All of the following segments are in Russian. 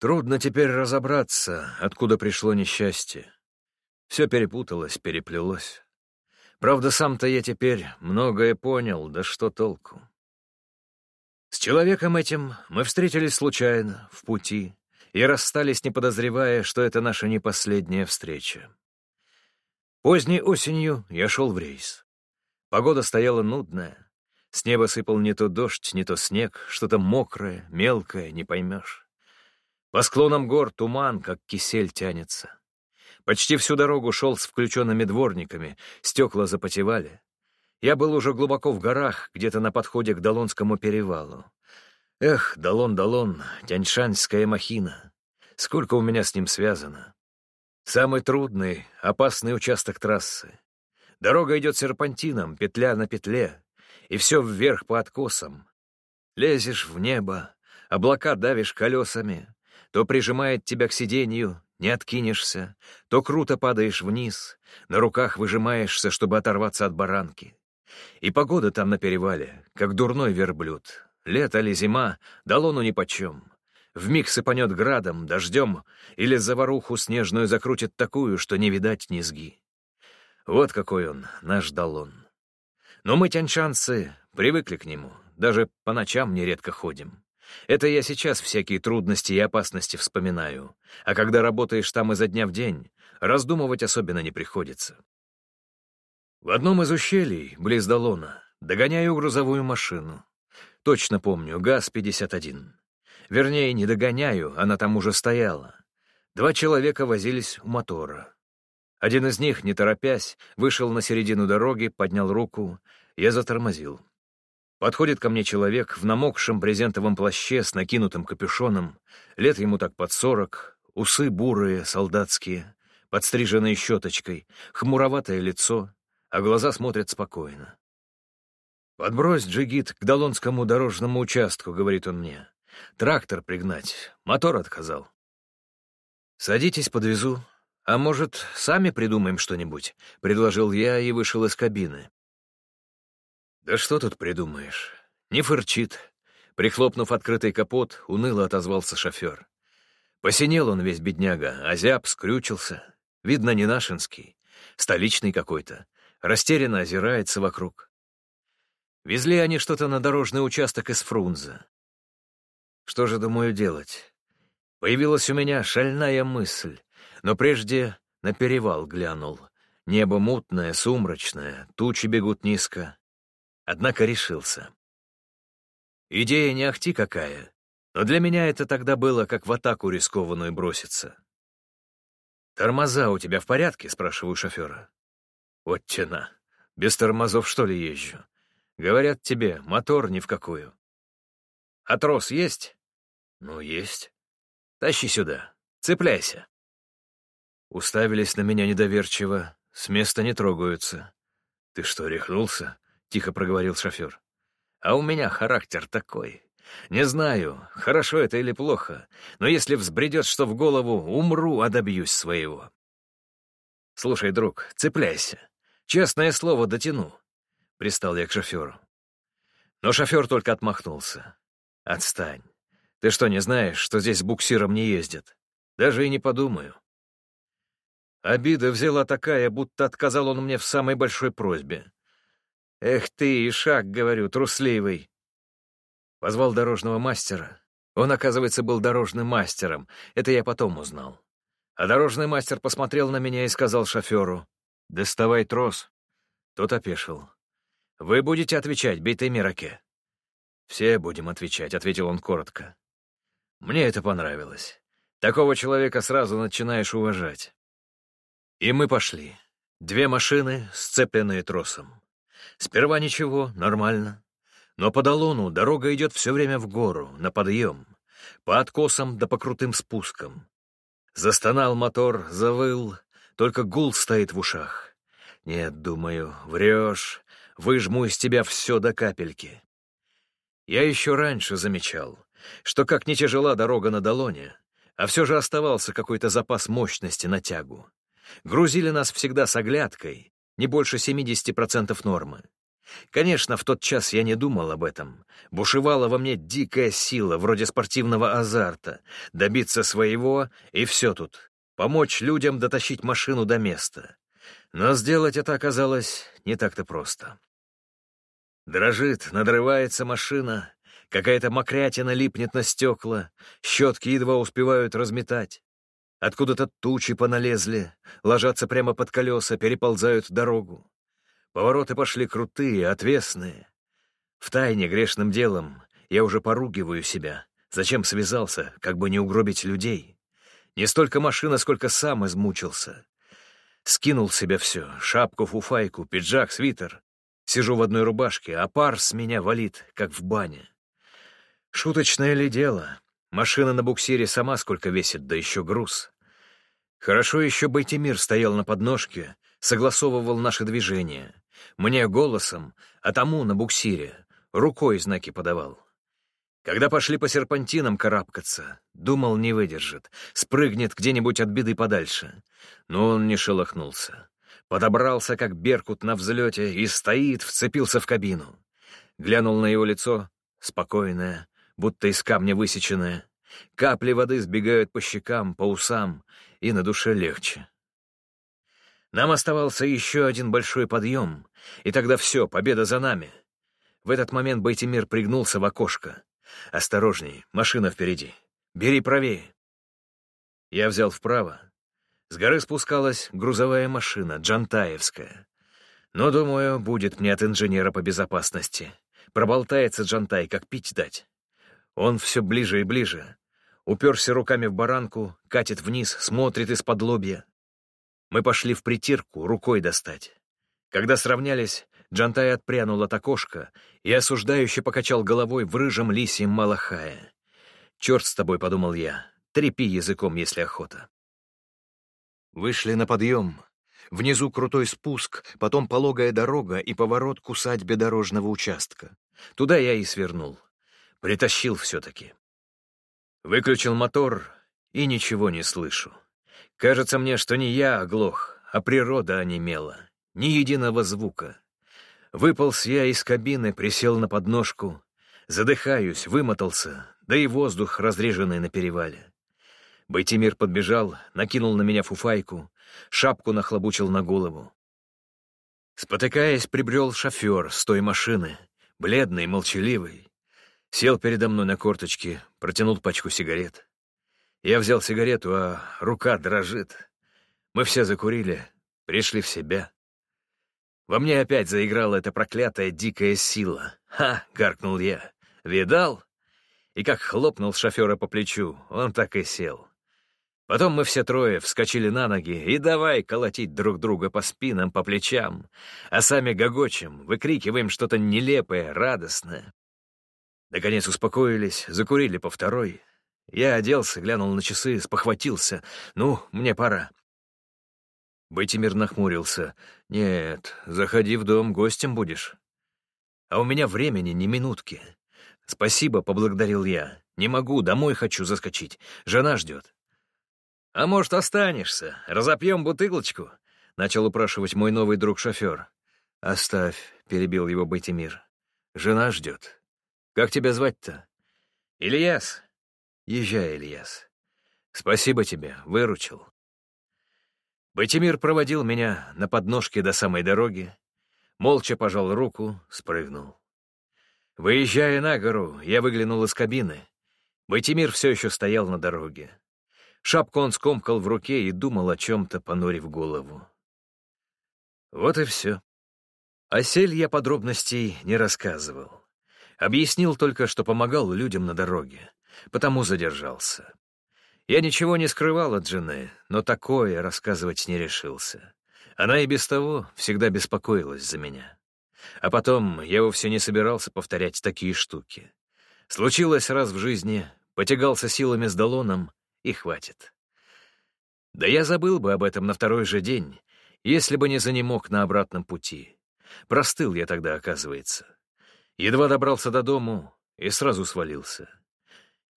Трудно теперь разобраться, откуда пришло несчастье. Все перепуталось, переплелось. Правда, сам-то я теперь многое понял, да что толку. С человеком этим мы встретились случайно, в пути, и расстались, не подозревая, что это наша не последняя встреча. Поздней осенью я шел в рейс. Погода стояла нудная. С неба сыпал не то дождь, не то снег, что-то мокрое, мелкое, не поймешь. По склонам гор туман, как кисель, тянется. Почти всю дорогу шел с включенными дворниками, стекла запотевали. Я был уже глубоко в горах, где-то на подходе к Долонскому перевалу. Эх, Долон-Долон, Тяньшанская махина. Сколько у меня с ним связано. Самый трудный, опасный участок трассы. Дорога идет серпантином, петля на петле, и все вверх по откосам. Лезешь в небо, облака давишь колесами, то прижимает тебя к сиденью, не откинешься, то круто падаешь вниз, на руках выжимаешься, чтобы оторваться от баранки. И погода там на перевале, как дурной верблюд. Лето ли зима, долону нипочем. Вмиг сыпанет градом, дождем, или заваруху снежную закрутит такую, что не видать низги. Вот какой он, наш Далон. Но мы, тяньшанцы, привыкли к нему, даже по ночам нередко ходим. Это я сейчас всякие трудности и опасности вспоминаю, а когда работаешь там изо дня в день, раздумывать особенно не приходится. В одном из ущелий, близ Долона, догоняю грузовую машину. Точно помню, ГАЗ-51. Вернее, не догоняю, она там уже стояла. Два человека возились у мотора. Один из них, не торопясь, вышел на середину дороги, поднял руку. Я затормозил. Подходит ко мне человек в намокшем брезентовом плаще с накинутым капюшоном. Лет ему так под сорок, усы бурые, солдатские, подстриженные щеточкой, хмуроватое лицо, а глаза смотрят спокойно. «Подбрось джигит к Долонскому дорожному участку», — говорит он мне. «Трактор пригнать. Мотор отказал». «Садитесь, подвезу. А может, сами придумаем что-нибудь?» — предложил я и вышел из кабины. «Да что тут придумаешь? Не фырчит». Прихлопнув открытый капот, уныло отозвался шофер. Посинел он весь бедняга, озяб, скрючился. Видно, не нашинский, столичный какой-то растерянно озирается вокруг. Везли они что-то на дорожный участок из Фрунзе. Что же, думаю, делать? Появилась у меня шальная мысль, но прежде на перевал глянул. Небо мутное, сумрачное, тучи бегут низко. Однако решился. Идея не ахти какая, но для меня это тогда было, как в атаку рискованную броситься. «Тормоза у тебя в порядке?» — спрашиваю шофера. Вот тена. Без тормозов, что ли, езжу? Говорят тебе, мотор ни в какую. А трос есть? Ну, есть. Тащи сюда. Цепляйся. Уставились на меня недоверчиво, с места не трогаются. Ты что, рехнулся? Тихо проговорил шофер. А у меня характер такой. Не знаю, хорошо это или плохо, но если взбредет что в голову, умру, а добьюсь своего. Слушай, друг, цепляйся. Честное слово, дотяну. Пристал я к шоферу. Но шофер только отмахнулся. Отстань. Ты что, не знаешь, что здесь буксиром не ездят? Даже и не подумаю. Обида взяла такая, будто отказал он мне в самой большой просьбе. «Эх ты, Ишак, — говорю, — трусливый!» Позвал дорожного мастера. Он, оказывается, был дорожным мастером. Это я потом узнал. А дорожный мастер посмотрел на меня и сказал шоферу, «Доставай трос». Тот опешил. «Вы будете отвечать, битый Мираке?» «Все будем отвечать», — ответил он коротко. «Мне это понравилось. Такого человека сразу начинаешь уважать». И мы пошли. Две машины, сцепленные тросом. Сперва ничего, нормально. Но по Долону дорога идет все время в гору, на подъем, по откосам да по крутым спускам. Застонал мотор, завыл, только гул стоит в ушах. Нет, думаю, врешь, выжму из тебя все до капельки. Я еще раньше замечал, что как не тяжела дорога на Долоне, а все же оставался какой-то запас мощности на тягу. Грузили нас всегда с оглядкой, не больше 70% нормы. Конечно, в тот час я не думал об этом. Бушевала во мне дикая сила, вроде спортивного азарта. Добиться своего, и все тут. Помочь людям дотащить машину до места. Но сделать это оказалось не так-то просто. Дрожит, надрывается машина, какая-то мокрятина липнет на стекла, щетки едва успевают разметать. Откуда-то тучи поналезли, ложатся прямо под колеса, переползают дорогу. Повороты пошли крутые, отвесные. Втайне грешным делом я уже поругиваю себя. Зачем связался, как бы не угробить людей? Не столько машина, сколько сам измучился. Скинул с себя все — шапку, фуфайку, пиджак, свитер. Сижу в одной рубашке, а пар с меня валит, как в бане. Шуточное ли дело? Машина на буксире сама сколько весит, да еще груз. Хорошо еще Байтимир стоял на подножке, согласовывал наши движения. Мне голосом, а тому на буксире, рукой знаки подавал. Когда пошли по серпантинам карабкаться, думал, не выдержит, спрыгнет где-нибудь от беды подальше. Но он не шелохнулся. Подобрался, как беркут на взлете, и стоит, вцепился в кабину. Глянул на его лицо, спокойное, будто из камня высеченное. Капли воды сбегают по щекам, по усам, и на душе легче. Нам оставался еще один большой подъем, и тогда все, победа за нами. В этот момент Байтимир пригнулся в окошко. «Осторожней, машина впереди. Бери правее». Я взял вправо. С горы спускалась грузовая машина, Джантаевская. Но, думаю, будет мне от инженера по безопасности. Проболтается Джантай, как пить дать. Он все ближе и ближе. Уперся руками в баранку, катит вниз, смотрит из-под лобья. Мы пошли в притирку, рукой достать. Когда сравнялись, Джантай отпрянул от окошка и осуждающе покачал головой в рыжем лисьем малахае. «Черт с тобой», — подумал я, — «трепи языком, если охота». Вышли на подъем. Внизу крутой спуск, потом пологая дорога и поворот к усадьбе дорожного участка. Туда я и свернул. Притащил все-таки. Выключил мотор и ничего не слышу. Кажется мне, что не я оглох, а природа онемела. Ни единого звука. Выполз я из кабины, присел на подножку. Задыхаюсь, вымотался, да и воздух, разреженный на перевале. Байтимир подбежал, накинул на меня фуфайку, шапку нахлобучил на голову. Спотыкаясь, прибрел шофер с той машины, бледный, молчаливый. Сел передо мной на корточки, протянул пачку сигарет. Я взял сигарету, а рука дрожит. Мы все закурили, пришли в себя. Во мне опять заиграла эта проклятая дикая сила. «Ха!» — гаркнул я. «Видал?» И как хлопнул шофера по плечу, он так и сел. Потом мы все трое вскочили на ноги и давай колотить друг друга по спинам, по плечам, а сами гогочем, выкрикиваем что-то нелепое, радостное. Наконец успокоились, закурили по второй, я оделся, глянул на часы, спохватился. «Ну, мне пора». Байтимир нахмурился. «Нет, заходи в дом, гостем будешь». «А у меня времени ни минутки». «Спасибо», — поблагодарил я. «Не могу, домой хочу заскочить. Жена ждет». «А может, останешься? Разопьем бутылочку?» — начал упрашивать мой новый друг-шофер. «Оставь», — перебил его Байтимир. «Жена ждет. Как тебя звать-то?» «Ильяс», Езжай, Ильяс. Спасибо тебе, выручил. Батимир проводил меня на подножке до самой дороги, молча пожал руку, спрыгнул. Выезжая на гору, я выглянул из кабины. Батимир все еще стоял на дороге. Шапку он скомкал в руке и думал о чем-то, понурив голову. Вот и все. О сель я подробностей не рассказывал. Объяснил только, что помогал людям на дороге потому задержался. Я ничего не скрывал от жены, но такое рассказывать не решился. Она и без того всегда беспокоилась за меня. А потом я вовсе не собирался повторять такие штуки. Случилось раз в жизни, потягался силами с Долоном, и хватит. Да я забыл бы об этом на второй же день, если бы не занемог на обратном пути. Простыл я тогда, оказывается. Едва добрался до дому и сразу свалился.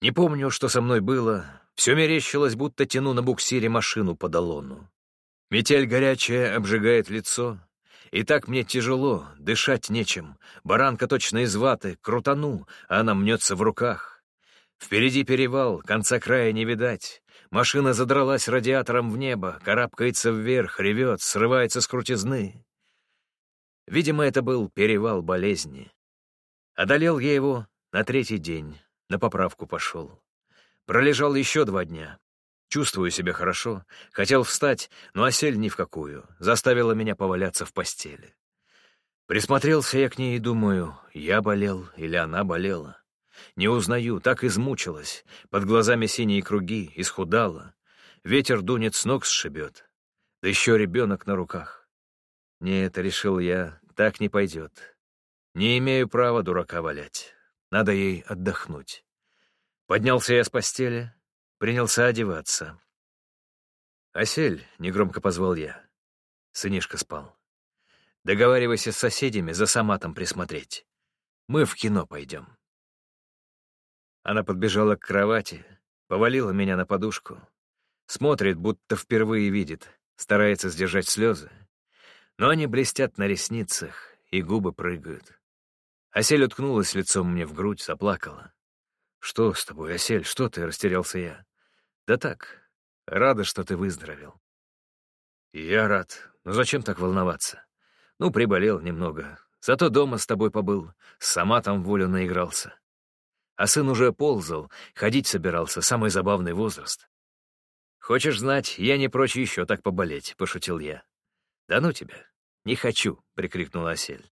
Не помню, что со мной было. Все мерещилось, будто тяну на буксире машину по долону. Метель горячая обжигает лицо, И так мне тяжело, дышать нечем. Баранка точно из ваты, крутану, а она мнется в руках. Впереди перевал, конца края не видать. Машина задралась радиатором в небо, карабкается вверх, ревет, срывается с крутизны. Видимо, это был перевал болезни. Одолел я его на третий день, на поправку пошел. Пролежал еще два дня. Чувствую себя хорошо, хотел встать, но осель ни в какую, заставила меня поваляться в постели. Присмотрелся я к ней и думаю, я болел или она болела. Не узнаю, так измучилась, под глазами синие круги, исхудала. Ветер дунет с ног сшибет, да еще ребенок на руках. Нет, решил я, так не пойдет. Не имею права дурака валять, надо ей отдохнуть. Поднялся я с постели, принялся одеваться. «Осель», — негромко позвал я. Сынишка спал. «Договаривайся с соседями за саматом присмотреть. Мы в кино пойдем». Она подбежала к кровати, повалила меня на подушку. Смотрит, будто впервые видит, старается сдержать слезы. Но они блестят на ресницах, и губы прыгают. Осель уткнулась лицом мне в грудь, заплакала. «Что с тобой, Осель, что ты?» — растерялся я. Да так, рада, что ты выздоровел. Я рад. Но зачем так волноваться? Ну, приболел немного. Зато дома с тобой побыл, сама там волю наигрался. А сын уже ползал, ходить собирался, самый забавный возраст. «Хочешь знать, я не прочь еще так поболеть», — пошутил я. «Да ну тебя! Не хочу!» — прикрикнула Осель.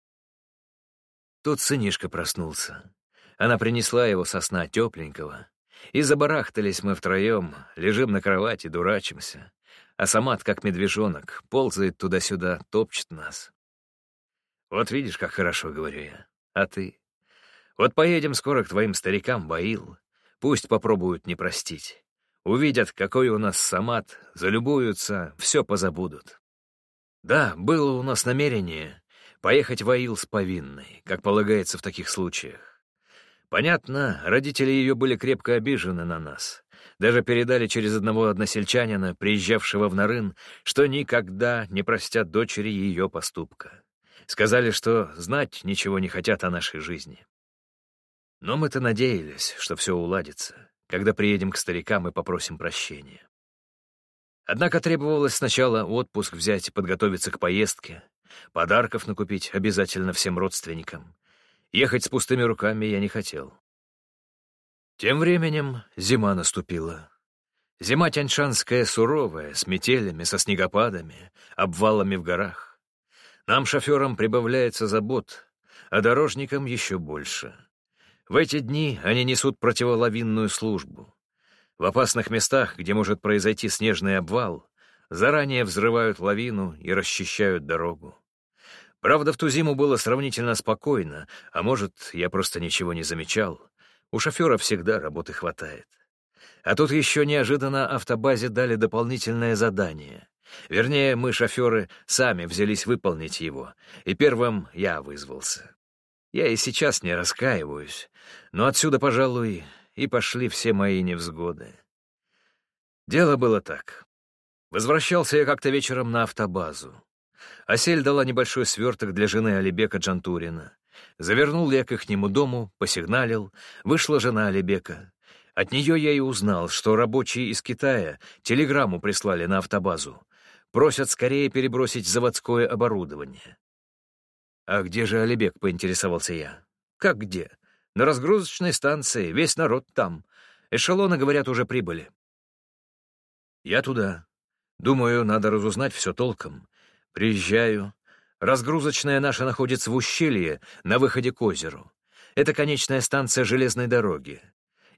Тут сынишка проснулся. Она принесла его со сна тепленького, и забарахтались мы втроем, лежим на кровати, дурачимся. А Самат, как медвежонок, ползает туда-сюда, топчет нас. Вот видишь, как хорошо, говорю я. А ты? Вот поедем скоро к твоим старикам, Баил. Пусть попробуют не простить. Увидят, какой у нас Самат, залюбуются, все позабудут. Да, было у нас намерение поехать в Аил с повинной, как полагается в таких случаях. Понятно, родители ее были крепко обижены на нас. Даже передали через одного односельчанина, приезжавшего в Нарын, что никогда не простят дочери ее поступка. Сказали, что знать ничего не хотят о нашей жизни. Но мы-то надеялись, что все уладится, когда приедем к старикам и попросим прощения. Однако требовалось сначала отпуск взять и подготовиться к поездке, подарков накупить обязательно всем родственникам, Ехать с пустыми руками я не хотел. Тем временем зима наступила. Зима тяньшанская суровая, с метелями, со снегопадами, обвалами в горах. Нам, шоферам, прибавляется забот, а дорожникам еще больше. В эти дни они несут противолавинную службу. В опасных местах, где может произойти снежный обвал, заранее взрывают лавину и расчищают дорогу. Правда, в ту зиму было сравнительно спокойно, а может, я просто ничего не замечал. У шофера всегда работы хватает. А тут еще неожиданно автобазе дали дополнительное задание. Вернее, мы, шоферы, сами взялись выполнить его, и первым я вызвался. Я и сейчас не раскаиваюсь, но отсюда, пожалуй, и пошли все мои невзгоды. Дело было так. Возвращался я как-то вечером на автобазу. Асель дала небольшой сверток для жены Алибека Джантурина. Завернул я к ихнему дому, посигналил. Вышла жена Алибека. От нее я и узнал, что рабочие из Китая телеграмму прислали на автобазу. Просят скорее перебросить заводское оборудование. «А где же Алибек?» — поинтересовался я. «Как где? На разгрузочной станции, весь народ там. Эшелоны, говорят, уже прибыли». «Я туда. Думаю, надо разузнать все толком. Приезжаю. Разгрузочная наша находится в ущелье на выходе к озеру. Это конечная станция железной дороги.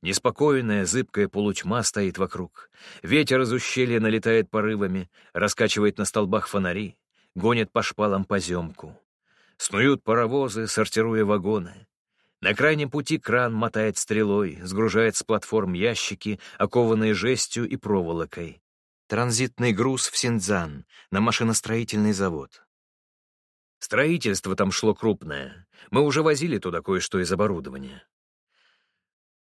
Неспокойная, зыбкая полутьма стоит вокруг. Ветер из ущелья налетает порывами, раскачивает на столбах фонари, гонит по шпалам поземку. Снуют паровозы, сортируя вагоны. На крайнем пути кран мотает стрелой, сгружает с платформ ящики, окованные жестью и проволокой. Транзитный груз в Синдзан, на машиностроительный завод. Строительство там шло крупное. Мы уже возили туда кое-что из оборудования.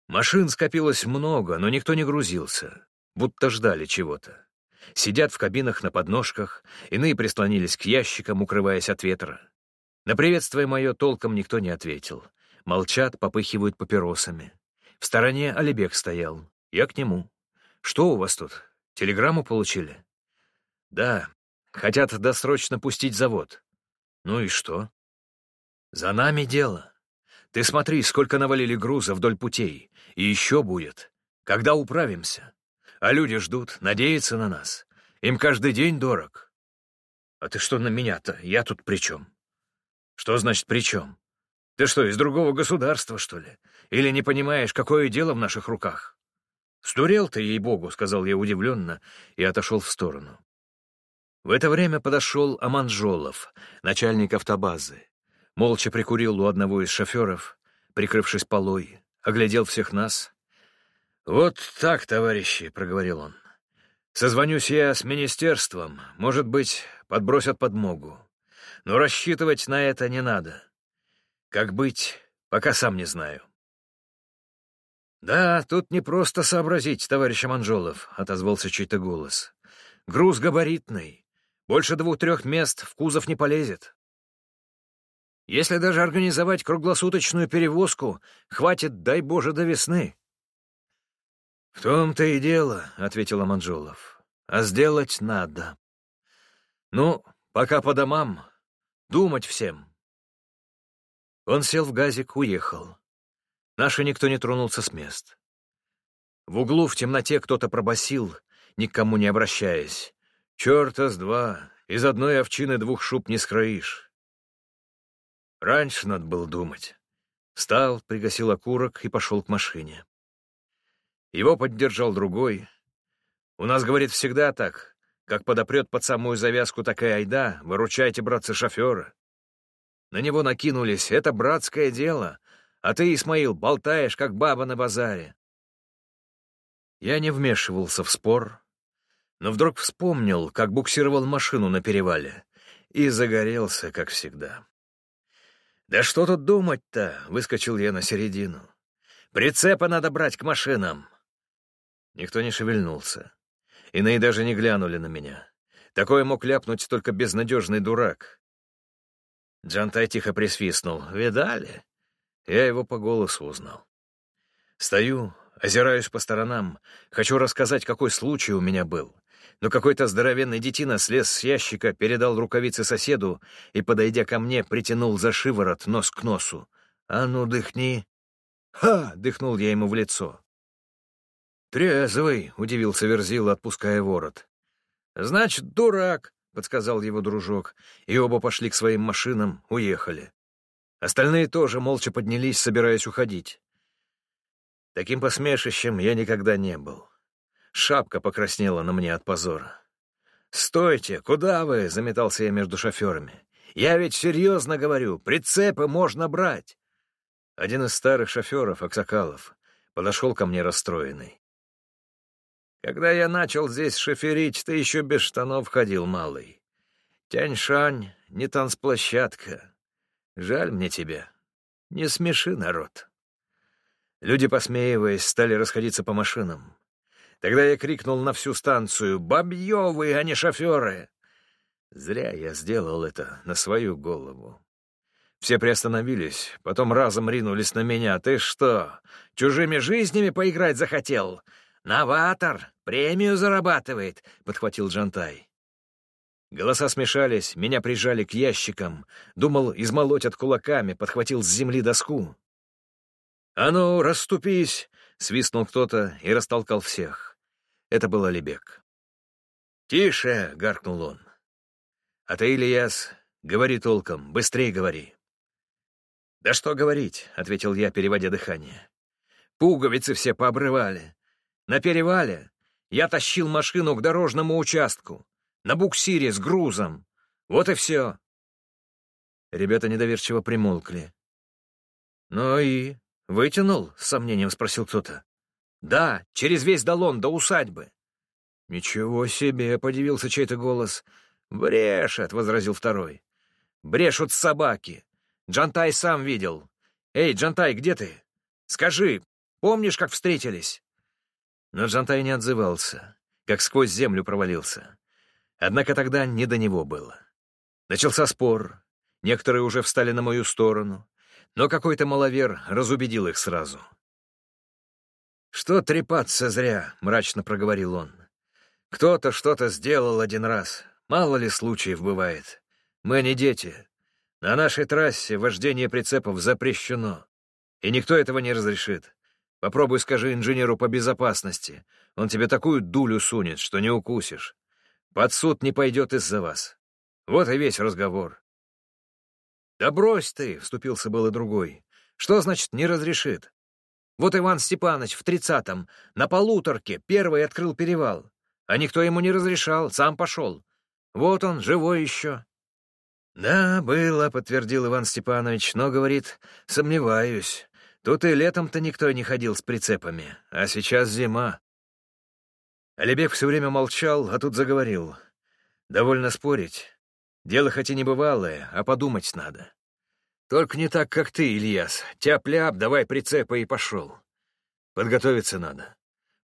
Машин скопилось много, но никто не грузился, будто ждали чего-то. Сидят в кабинах на подножках, иные прислонились к ящикам, укрываясь от ветра. На приветствие мое толком никто не ответил. Молчат, попыхивают папиросами. В стороне Алибек стоял. Я к нему. «Что у вас тут? Телеграмму получили?» «Да. Хотят досрочно пустить завод». «Ну и что?» «За нами дело. Ты смотри, сколько навалили груза вдоль путей. И еще будет. Когда управимся? А люди ждут, надеются на нас. Им каждый день дорог. А ты что на меня-то? Я тут при чем? Что значит при чем? Ты что, из другого государства, что ли? Или не понимаешь, какое дело в наших руках? Сдурел ты, ей-богу, — сказал я удивленно и отошел в сторону. В это время подошел Аманжолов, начальник автобазы. Молча прикурил у одного из шоферов, прикрывшись полой, оглядел всех нас. «Вот так, товарищи», — проговорил он. «Созвонюсь я с министерством, может быть, подбросят подмогу. Но рассчитывать на это не надо. Как быть, пока сам не знаю». «Да, тут не просто сообразить, товарищ Манжолов», — отозвался чей-то голос. «Груз габаритный. Больше двух-трех мест в кузов не полезет. Если даже организовать круглосуточную перевозку, хватит, дай Боже, до весны. — В том-то и дело, — ответил Аманжолов. — А сделать надо. Ну, пока по домам, думать всем. Он сел в газик, уехал. Наши никто не тронулся с мест. В углу в темноте кто-то пробасил, никому не обращаясь. «Черта с два, из одной овчины двух шуб не скроишь». Раньше надо было думать. Встал, пригасил окурок и пошел к машине. Его поддержал другой. У нас, говорит, всегда так. Как подопрет под самую завязку такая айда, выручайте, братцы, шофера. На него накинулись. Это братское дело. А ты, Исмаил, болтаешь, как баба на базаре. Я не вмешивался в спор, но вдруг вспомнил, как буксировал машину на перевале, и загорелся, как всегда. «Да что тут думать-то?» — выскочил я на середину. «Прицепы надо брать к машинам!» Никто не шевельнулся. Иные даже не глянули на меня. Такое мог ляпнуть только безнадежный дурак. Джантай тихо присвистнул. «Видали?» Я его по голосу узнал. Стою, озираюсь по сторонам, хочу рассказать, какой случай у меня был но какой-то здоровенный детина слез с ящика, передал рукавицы соседу и, подойдя ко мне, притянул за шиворот нос к носу. «А ну, дыхни!» «Ха!» — дыхнул я ему в лицо. «Трезвый!» — удивился Верзил, отпуская ворот. «Значит, дурак!» — подсказал его дружок, и оба пошли к своим машинам, уехали. Остальные тоже молча поднялись, собираясь уходить. Таким посмешищем я никогда не был. Шапка покраснела на мне от позора. «Стойте! Куда вы?» — заметался я между шоферами. «Я ведь серьезно говорю, прицепы можно брать!» Один из старых шоферов, Аксакалов, подошел ко мне расстроенный. «Когда я начал здесь шоферить, ты еще без штанов ходил, малый. Тяньшань — не танцплощадка. Жаль мне тебя. Не смеши, народ». Люди, посмеиваясь, стали расходиться по машинам. Тогда я крикнул на всю станцию «Бабьевы, а не шоферы!» Зря я сделал это на свою голову. Все приостановились, потом разом ринулись на меня. «Ты что, чужими жизнями поиграть захотел? Новатор! Премию зарабатывает!» — подхватил Джантай. Голоса смешались, меня прижали к ящикам. Думал, измолоть от кулаками, подхватил с земли доску. «А ну, расступись!» — свистнул кто-то и растолкал всех. Это был Алибек. «Тише!» — гаркнул он. «А ты, Ильяс, говори толком, быстрее говори». «Да что говорить?» — ответил я, переводя дыхание. «Пуговицы все пообрывали. На перевале я тащил машину к дорожному участку, на буксире с грузом. Вот и все». Ребята недоверчиво примолкли. «Ну и вытянул?» — с сомнением спросил кто-то. «Да, через весь Долон до усадьбы». «Ничего себе!» — подивился чей-то голос. «Брешет!» — возразил второй. «Брешут собаки. Джантай сам видел. Эй, Джантай, где ты? Скажи, помнишь, как встретились?» Но Джантай не отзывался. как сквозь землю провалился. Однако тогда не до него было. Начался спор, некоторые уже встали на мою сторону, но какой-то маловер разубедил их сразу. «Что трепаться зря?» — мрачно проговорил он. «Кто-то что-то сделал один раз. Мало ли случаев бывает. Мы не дети. На нашей трассе вождение прицепов запрещено. И никто этого не разрешит. Попробуй скажи инженеру по безопасности. Он тебе такую дулю сунет, что не укусишь. Под суд не пойдет из-за вас. Вот и весь разговор. «Да брось ты!» — вступился был и другой. «Что значит «не разрешит»? Вот Иван Степанович в тридцатом на полуторке первый открыл перевал, а никто ему не разрешал, сам пошел. Вот он, живой еще». «Да, было», — подтвердил Иван Степанович, но, говорит, «сомневаюсь. Тут и летом-то никто не ходил с прицепами, а сейчас зима». Алибек все время молчал, а тут заговорил. «Довольно спорить. Дело хоть и не бывалое, а подумать надо. Только не так, как ты, Ильяс. Тяп-ляп, давай прицепа и пошел. Подготовиться надо.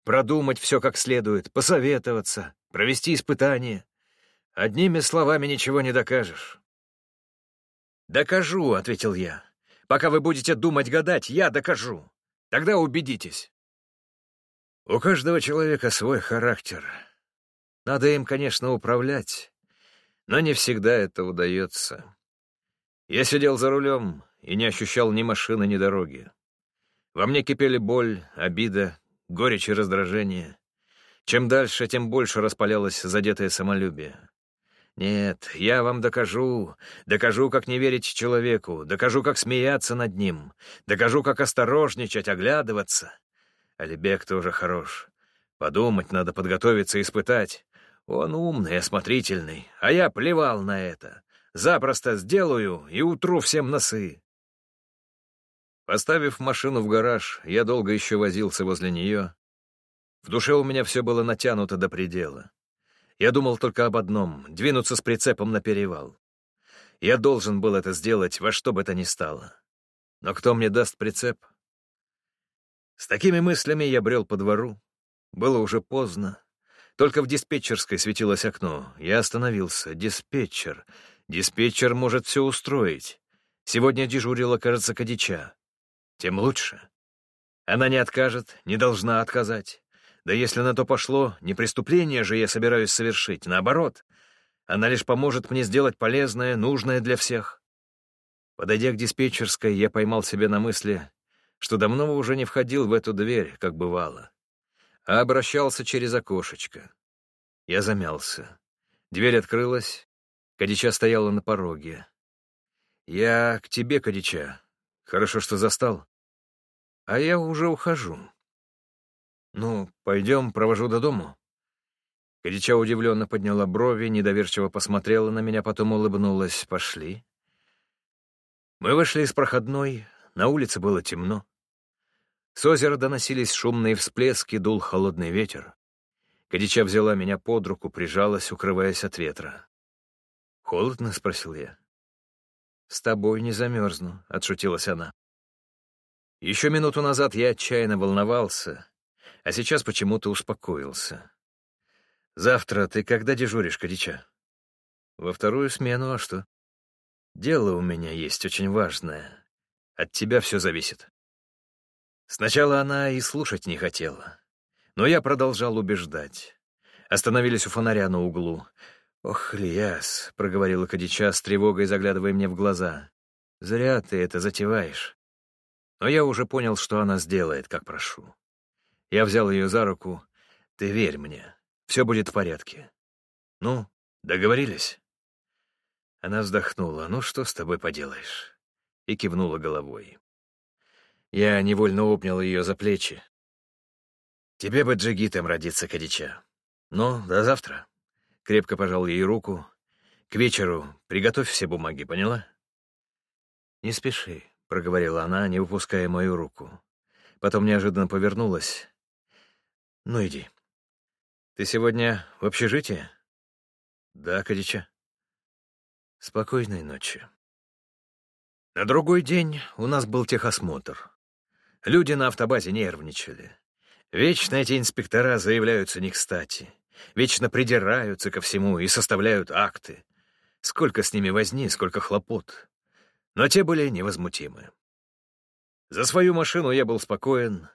Продумать все как следует, посоветоваться, провести испытание. Одними словами ничего не докажешь. «Докажу», — ответил я. «Пока вы будете думать-гадать, я докажу. Тогда убедитесь». У каждого человека свой характер. Надо им, конечно, управлять, но не всегда это удается. Я сидел за рулем и не ощущал ни машины, ни дороги. Во мне кипели боль, обида, горечь и раздражение. Чем дальше, тем больше распалялось задетое самолюбие. Нет, я вам докажу, докажу, как не верить человеку, докажу, как смеяться над ним, докажу, как осторожничать, оглядываться. Алибек тоже хорош. Подумать надо, подготовиться, испытать. Он умный, осмотрительный, а я плевал на это. Запросто сделаю и утру всем носы. Поставив машину в гараж, я долго еще возился возле нее. В душе у меня все было натянуто до предела. Я думал только об одном — двинуться с прицепом на перевал. Я должен был это сделать во что бы то ни стало. Но кто мне даст прицеп? С такими мыслями я брел по двору. Было уже поздно. Только в диспетчерской светилось окно. Я остановился. Диспетчер. Диспетчер может все устроить. Сегодня дежурила, кажется, Кадича. Тем лучше. Она не откажет, не должна отказать. Да если на то пошло, не преступление же я собираюсь совершить, наоборот. Она лишь поможет мне сделать полезное, нужное для всех. Подойдя к диспетчерской, я поймал себя на мысли, что давно уже не входил в эту дверь, как бывало а обращался через окошечко. Я замялся. Дверь открылась. Кадича стояла на пороге. «Я к тебе, Кадича. Хорошо, что застал. А я уже ухожу. Ну, пойдем, провожу до дому». Кадича удивленно подняла брови, недоверчиво посмотрела на меня, потом улыбнулась. «Пошли». Мы вышли из проходной, на улице было темно. С озера доносились шумные всплески, дул холодный ветер. Кадича взяла меня под руку, прижалась, укрываясь от ветра. «Холодно?» — спросил я. «С тобой не замерзну», — отшутилась она. Еще минуту назад я отчаянно волновался, а сейчас почему-то успокоился. «Завтра ты когда дежуришь, Кадича?» «Во вторую смену, а что?» «Дело у меня есть очень важное. От тебя все зависит». Сначала она и слушать не хотела. Но я продолжал убеждать. Остановились у фонаря на углу. «Ох, Ильяс», — проговорила Кадича с тревогой, заглядывая мне в глаза. «Зря ты это затеваешь». Но я уже понял, что она сделает, как прошу. Я взял ее за руку. «Ты верь мне, все будет в порядке». «Ну, договорились?» Она вздохнула. «Ну, что с тобой поделаешь?» И кивнула головой. Я невольно обнял ее за плечи. «Тебе бы джигитом родиться, Кадича. Ну, до завтра». Крепко пожал ей руку. «К вечеру приготовь все бумаги, поняла?» «Не спеши», — проговорила она, не выпуская мою руку. Потом неожиданно повернулась. «Ну, иди. Ты сегодня в общежитии?» «Да, Кадича». «Спокойной ночи». На другой день у нас был техосмотр. Люди на автобазе нервничали. Вечно эти инспектора заявляются не кстати. Вечно придираются ко всему и составляют акты. Сколько с ними возни, сколько хлопот. Но те были невозмутимы. За свою машину я был спокоен,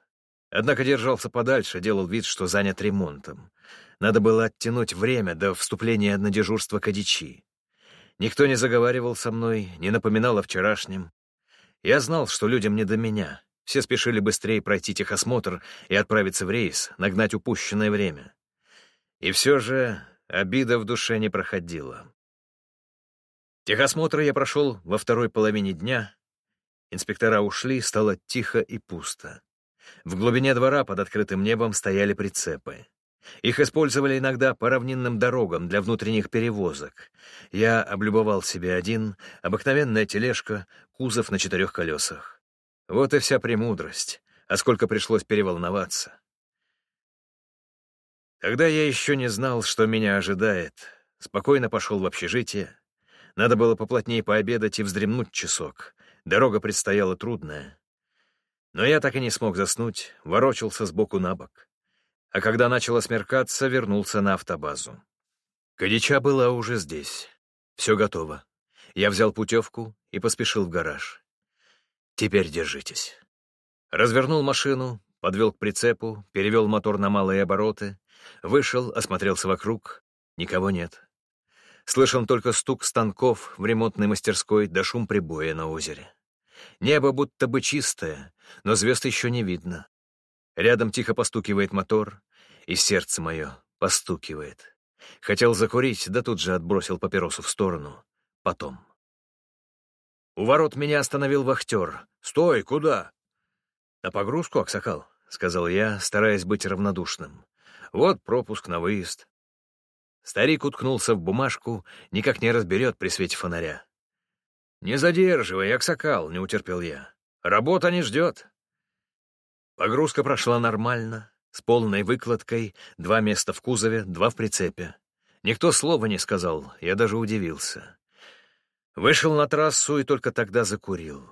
однако держался подальше, делал вид, что занят ремонтом. Надо было оттянуть время до вступления на дежурство Кадичи. Никто не заговаривал со мной, не напоминал о вчерашнем. Я знал, что людям не до меня. Все спешили быстрее пройти техосмотр и отправиться в рейс, нагнать упущенное время. И все же обида в душе не проходила. Техосмотр я прошел во второй половине дня. Инспектора ушли, стало тихо и пусто. В глубине двора под открытым небом стояли прицепы. Их использовали иногда по равнинным дорогам для внутренних перевозок. Я облюбовал себе один, обыкновенная тележка, кузов на четырех колесах. Вот и вся премудрость, а сколько пришлось переволноваться. Тогда я еще не знал, что меня ожидает. Спокойно пошел в общежитие. Надо было поплотнее пообедать и вздремнуть часок. Дорога предстояла трудная. Но я так и не смог заснуть, ворочался сбоку на бок. А когда начало смеркаться, вернулся на автобазу. Кадича была уже здесь. Все готово. Я взял путевку и поспешил в гараж. Теперь держитесь. Развернул машину, подвел к прицепу, перевел мотор на малые обороты, вышел, осмотрелся вокруг. Никого нет. Слышал только стук станков в ремонтной мастерской да шум прибоя на озере. Небо будто бы чистое, но звезд еще не видно. Рядом тихо постукивает мотор, и сердце мое постукивает. Хотел закурить, да тут же отбросил папиросу в сторону. Потом. У ворот меня остановил вахтер. «Стой, куда?» «На погрузку, Аксакал», — сказал я, стараясь быть равнодушным. «Вот пропуск на выезд». Старик уткнулся в бумажку, никак не разберет при свете фонаря. «Не задерживай, Аксакал», — не утерпел я. «Работа не ждет». Погрузка прошла нормально, с полной выкладкой, два места в кузове, два в прицепе. Никто слова не сказал, я даже удивился. Вышел на трассу и только тогда закурил.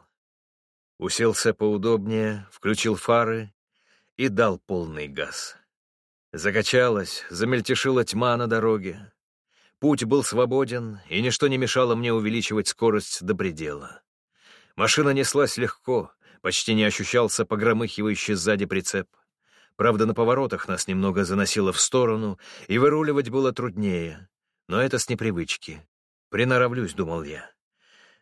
Уселся поудобнее, включил фары и дал полный газ. Закачалась, замельтешила тьма на дороге. Путь был свободен, и ничто не мешало мне увеличивать скорость до предела. Машина неслась легко, почти не ощущался погромыхивающий сзади прицеп. Правда, на поворотах нас немного заносило в сторону, и выруливать было труднее. Но это с непривычки. Приноровлюсь, думал я.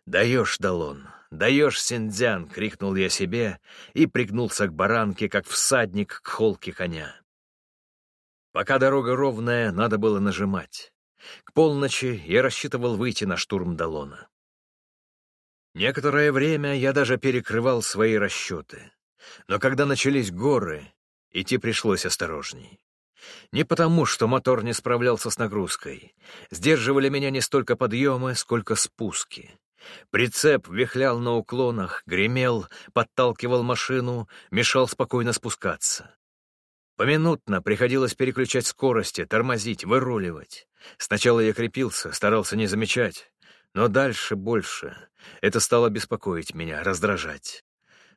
«Даешь, Далон, даешь, Синдзян!» — крикнул я себе и пригнулся к баранке, как всадник к холке коня. Пока дорога ровная, надо было нажимать. К полночи я рассчитывал выйти на штурм Далона. Некоторое время я даже перекрывал свои расчеты. Но когда начались горы, идти пришлось осторожней. Не потому, что мотор не справлялся с нагрузкой. Сдерживали меня не столько подъемы, сколько спуски. Прицеп вихлял на уклонах, гремел, подталкивал машину, мешал спокойно спускаться. Поминутно приходилось переключать скорости, тормозить, выруливать. Сначала я крепился, старался не замечать, но дальше больше. Это стало беспокоить меня, раздражать.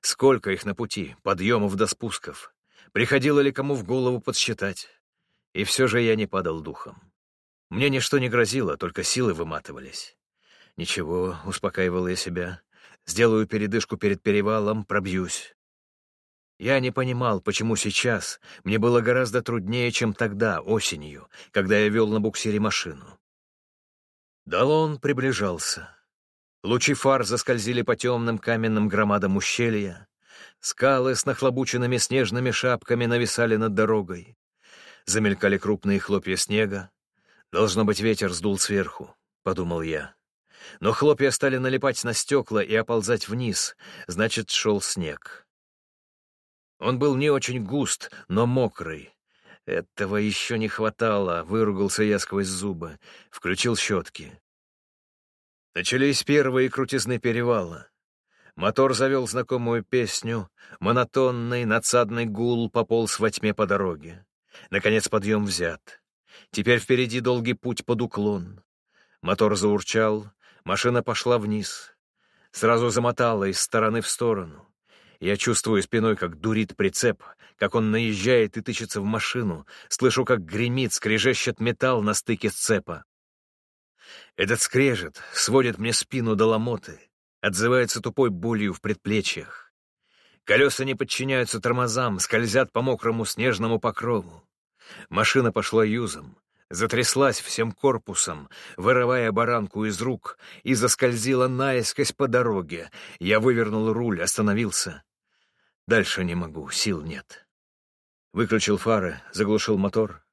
Сколько их на пути, подъемов до спусков. Приходило ли кому в голову подсчитать? И все же я не падал духом. Мне ничто не грозило, только силы выматывались. Ничего, успокаивал я себя. Сделаю передышку перед перевалом, пробьюсь. Я не понимал, почему сейчас мне было гораздо труднее, чем тогда, осенью, когда я вел на буксире машину. Далон приближался. Лучи фар заскользили по темным каменным громадам ущелья. Скалы с нахлобученными снежными шапками нависали над дорогой. Замелькали крупные хлопья снега. Должно быть, ветер сдул сверху, — подумал я. Но хлопья стали налипать на стекла и оползать вниз, значит, шел снег. Он был не очень густ, но мокрый. Этого еще не хватало, выругался я сквозь зубы, включил щетки. Начались первые крутизны перевала. Мотор завел знакомую песню, монотонный надсадный гул пополз во тьме по дороге. Наконец подъем взят. Теперь впереди долгий путь под уклон. Мотор заурчал, машина пошла вниз. Сразу замотала из стороны в сторону. Я чувствую спиной, как дурит прицеп, как он наезжает и тычется в машину, слышу, как гремит, скрежещет металл на стыке сцепа. Этот скрежет сводит мне спину до ломоты, отзывается тупой болью в предплечьях. Колеса не подчиняются тормозам, скользят по мокрому снежному покрову. Машина пошла юзом, затряслась всем корпусом, вырывая баранку из рук, и заскользила наискось по дороге. Я вывернул руль, остановился. Дальше не могу, сил нет. Выключил фары, заглушил мотор.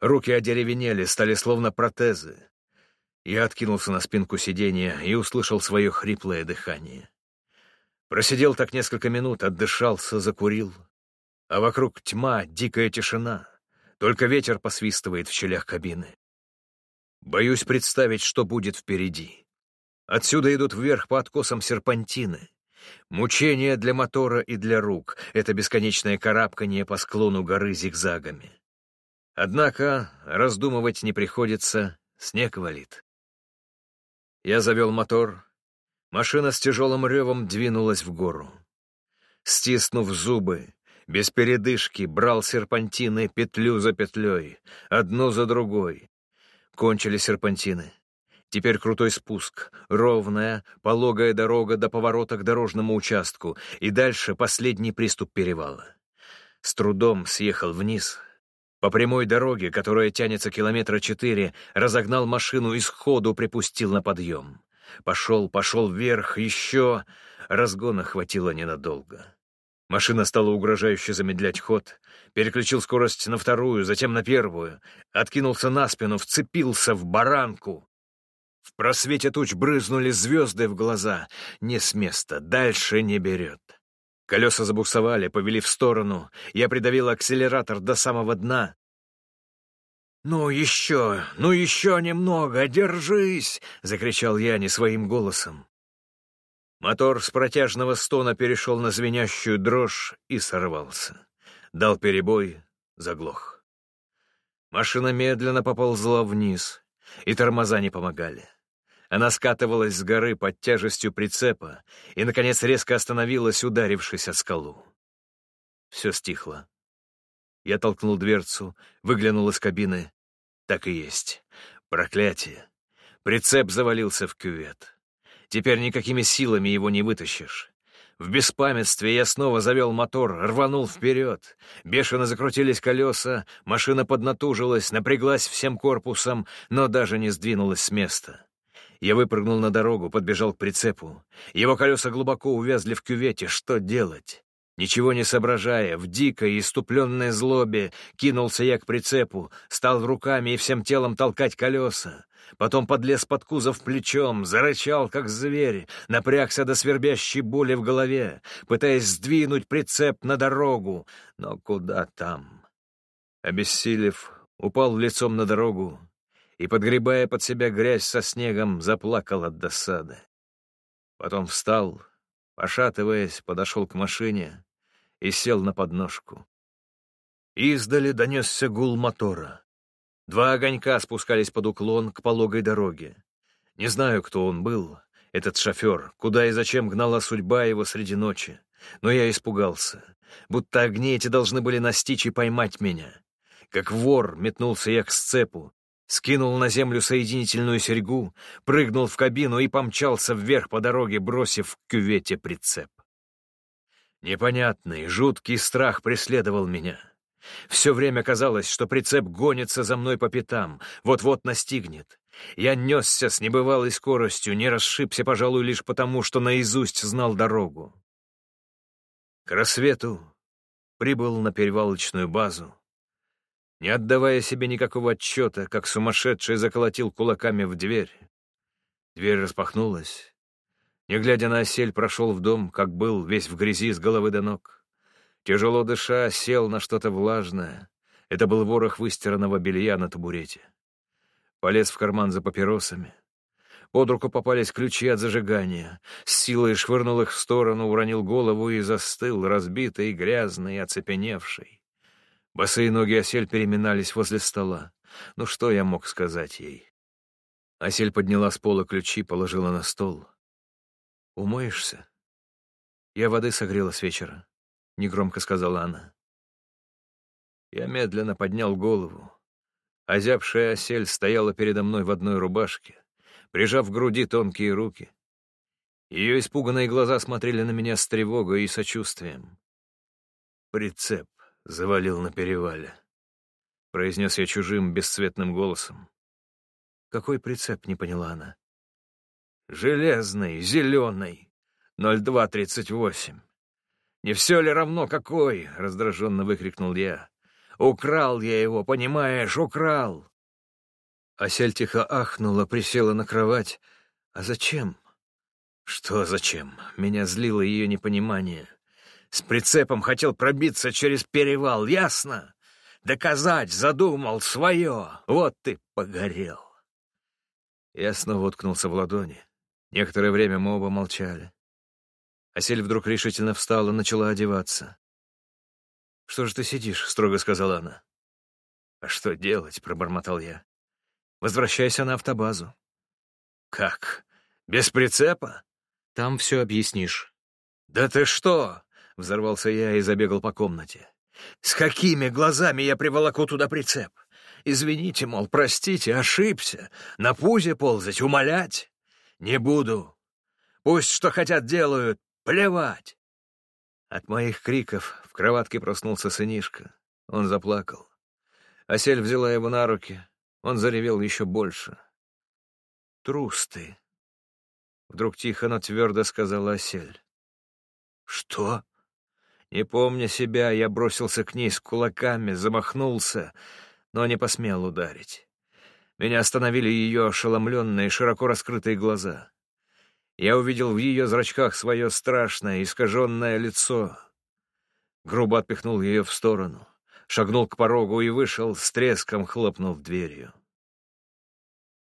Руки одеревенели, стали словно протезы. Я откинулся на спинку сиденья и услышал свое хриплое дыхание. Просидел так несколько минут, отдышался, закурил. А вокруг тьма, дикая тишина. Только ветер посвистывает в щелях кабины. Боюсь представить, что будет впереди. Отсюда идут вверх по откосам серпантины. Мучение для мотора и для рук — это бесконечное карабкание по склону горы зигзагами. Однако раздумывать не приходится, снег валит. Я завел мотор. Машина с тяжелым ревом двинулась в гору. Стиснув зубы, без передышки брал серпантины петлю за петлей, одну за другой. Кончили серпантины. Теперь крутой спуск, ровная, пологая дорога до поворота к дорожному участку, и дальше последний приступ перевала. С трудом съехал вниз, по прямой дороге, которая тянется километра четыре, разогнал машину и сходу припустил на подъем. Пошел, пошел вверх, еще... Разгона хватило ненадолго. Машина стала угрожающе замедлять ход, переключил скорость на вторую, затем на первую, откинулся на спину, вцепился в баранку. В просвете туч брызнули звезды в глаза. Не с места, дальше не берет. Колеса забуксовали, повели в сторону. Я придавил акселератор до самого дна. «Ну еще, ну еще немного, держись!» — закричал я не своим голосом. Мотор с протяжного стона перешел на звенящую дрожь и сорвался. Дал перебой, заглох. Машина медленно поползла вниз, и тормоза не помогали. Она скатывалась с горы под тяжестью прицепа и, наконец, резко остановилась, ударившись о скалу. Все стихло. Я толкнул дверцу, выглянул из кабины. Так и есть. Проклятие. Прицеп завалился в кювет. Теперь никакими силами его не вытащишь. В беспамятстве я снова завел мотор, рванул вперед. Бешено закрутились колеса, машина поднатужилась, напряглась всем корпусом, но даже не сдвинулась с места. Я выпрыгнул на дорогу, подбежал к прицепу. Его колеса глубоко увязли в кювете. Что делать? Ничего не соображая, в дикой, иступленной злобе, кинулся я к прицепу, стал руками и всем телом толкать колеса. Потом подлез под кузов плечом, зарычал, как зверь, напрягся до свербящей боли в голове, пытаясь сдвинуть прицеп на дорогу. Но куда там? Обессилев, упал лицом на дорогу, и, подгребая под себя грязь со снегом, заплакал от досады. Потом встал, пошатываясь, подошел к машине и сел на подножку. Издали донесся гул мотора. Два огонька спускались под уклон к пологой дороге. Не знаю, кто он был, этот шофер, куда и зачем гнала судьба его среди ночи, но я испугался, будто огни эти должны были настичь и поймать меня. Как вор метнулся я к сцепу, скинул на землю соединительную серьгу, прыгнул в кабину и помчался вверх по дороге, бросив в кювете прицеп. Непонятный, жуткий страх преследовал меня. Все время казалось, что прицеп гонится за мной по пятам, вот-вот настигнет. Я несся с небывалой скоростью, не расшибся, пожалуй, лишь потому, что наизусть знал дорогу. К рассвету прибыл на перевалочную базу, не отдавая себе никакого отчета, как сумасшедший заколотил кулаками в дверь. Дверь распахнулась. Не глядя на осель, прошел в дом, как был, весь в грязи с головы до ног. Тяжело дыша, сел на что-то влажное. Это был ворох выстиранного белья на табурете. Полез в карман за папиросами. Под руку попались ключи от зажигания. С силой швырнул их в сторону, уронил голову и застыл, разбитый, грязный, оцепеневший. Босые ноги Осель переминались возле стола. Ну что я мог сказать ей? Осель подняла с пола ключи, положила на стол. «Умоешься?» «Я воды согрела с вечера», — негромко сказала она. Я медленно поднял голову. Озябшая осель стояла передо мной в одной рубашке, прижав к груди тонкие руки. Ее испуганные глаза смотрели на меня с тревогой и сочувствием. «Прицеп завалил на перевале», — произнес я чужим, бесцветным голосом. «Какой прицеп?» — не поняла она. «Железный, зеленый, 0238. Не все ли равно какой?» — раздраженно выкрикнул я. «Украл я его, понимаешь, украл!» Асель тихо ахнула, присела на кровать. «А зачем?» Что зачем? Меня злило ее непонимание. С прицепом хотел пробиться через перевал, ясно? Доказать задумал свое. Вот ты погорел. Я снова уткнулся в ладони. Некоторое время мы оба молчали. Асель вдруг решительно встала, начала одеваться. «Что же ты сидишь?» — строго сказала она. «А что делать?» — пробормотал я. «Возвращайся на автобазу». «Как? Без прицепа?» Там все объяснишь». «Да ты что?» — взорвался я и забегал по комнате. «С какими глазами я приволоку туда прицеп? Извините, мол, простите, ошибся. На пузе ползать, умолять? Не буду. Пусть что хотят делают, плевать». От моих криков в кроватке проснулся сынишка. Он заплакал. Асель взяла его на руки. Он заревел еще больше. «Трус ты», Вдруг тихо, но твердо сказала Осель. «Что?» Не помня себя, я бросился к ней с кулаками, замахнулся, но не посмел ударить. Меня остановили ее ошеломленные, широко раскрытые глаза. Я увидел в ее зрачках свое страшное, искаженное лицо. Грубо отпихнул ее в сторону, шагнул к порогу и вышел, с треском хлопнув дверью.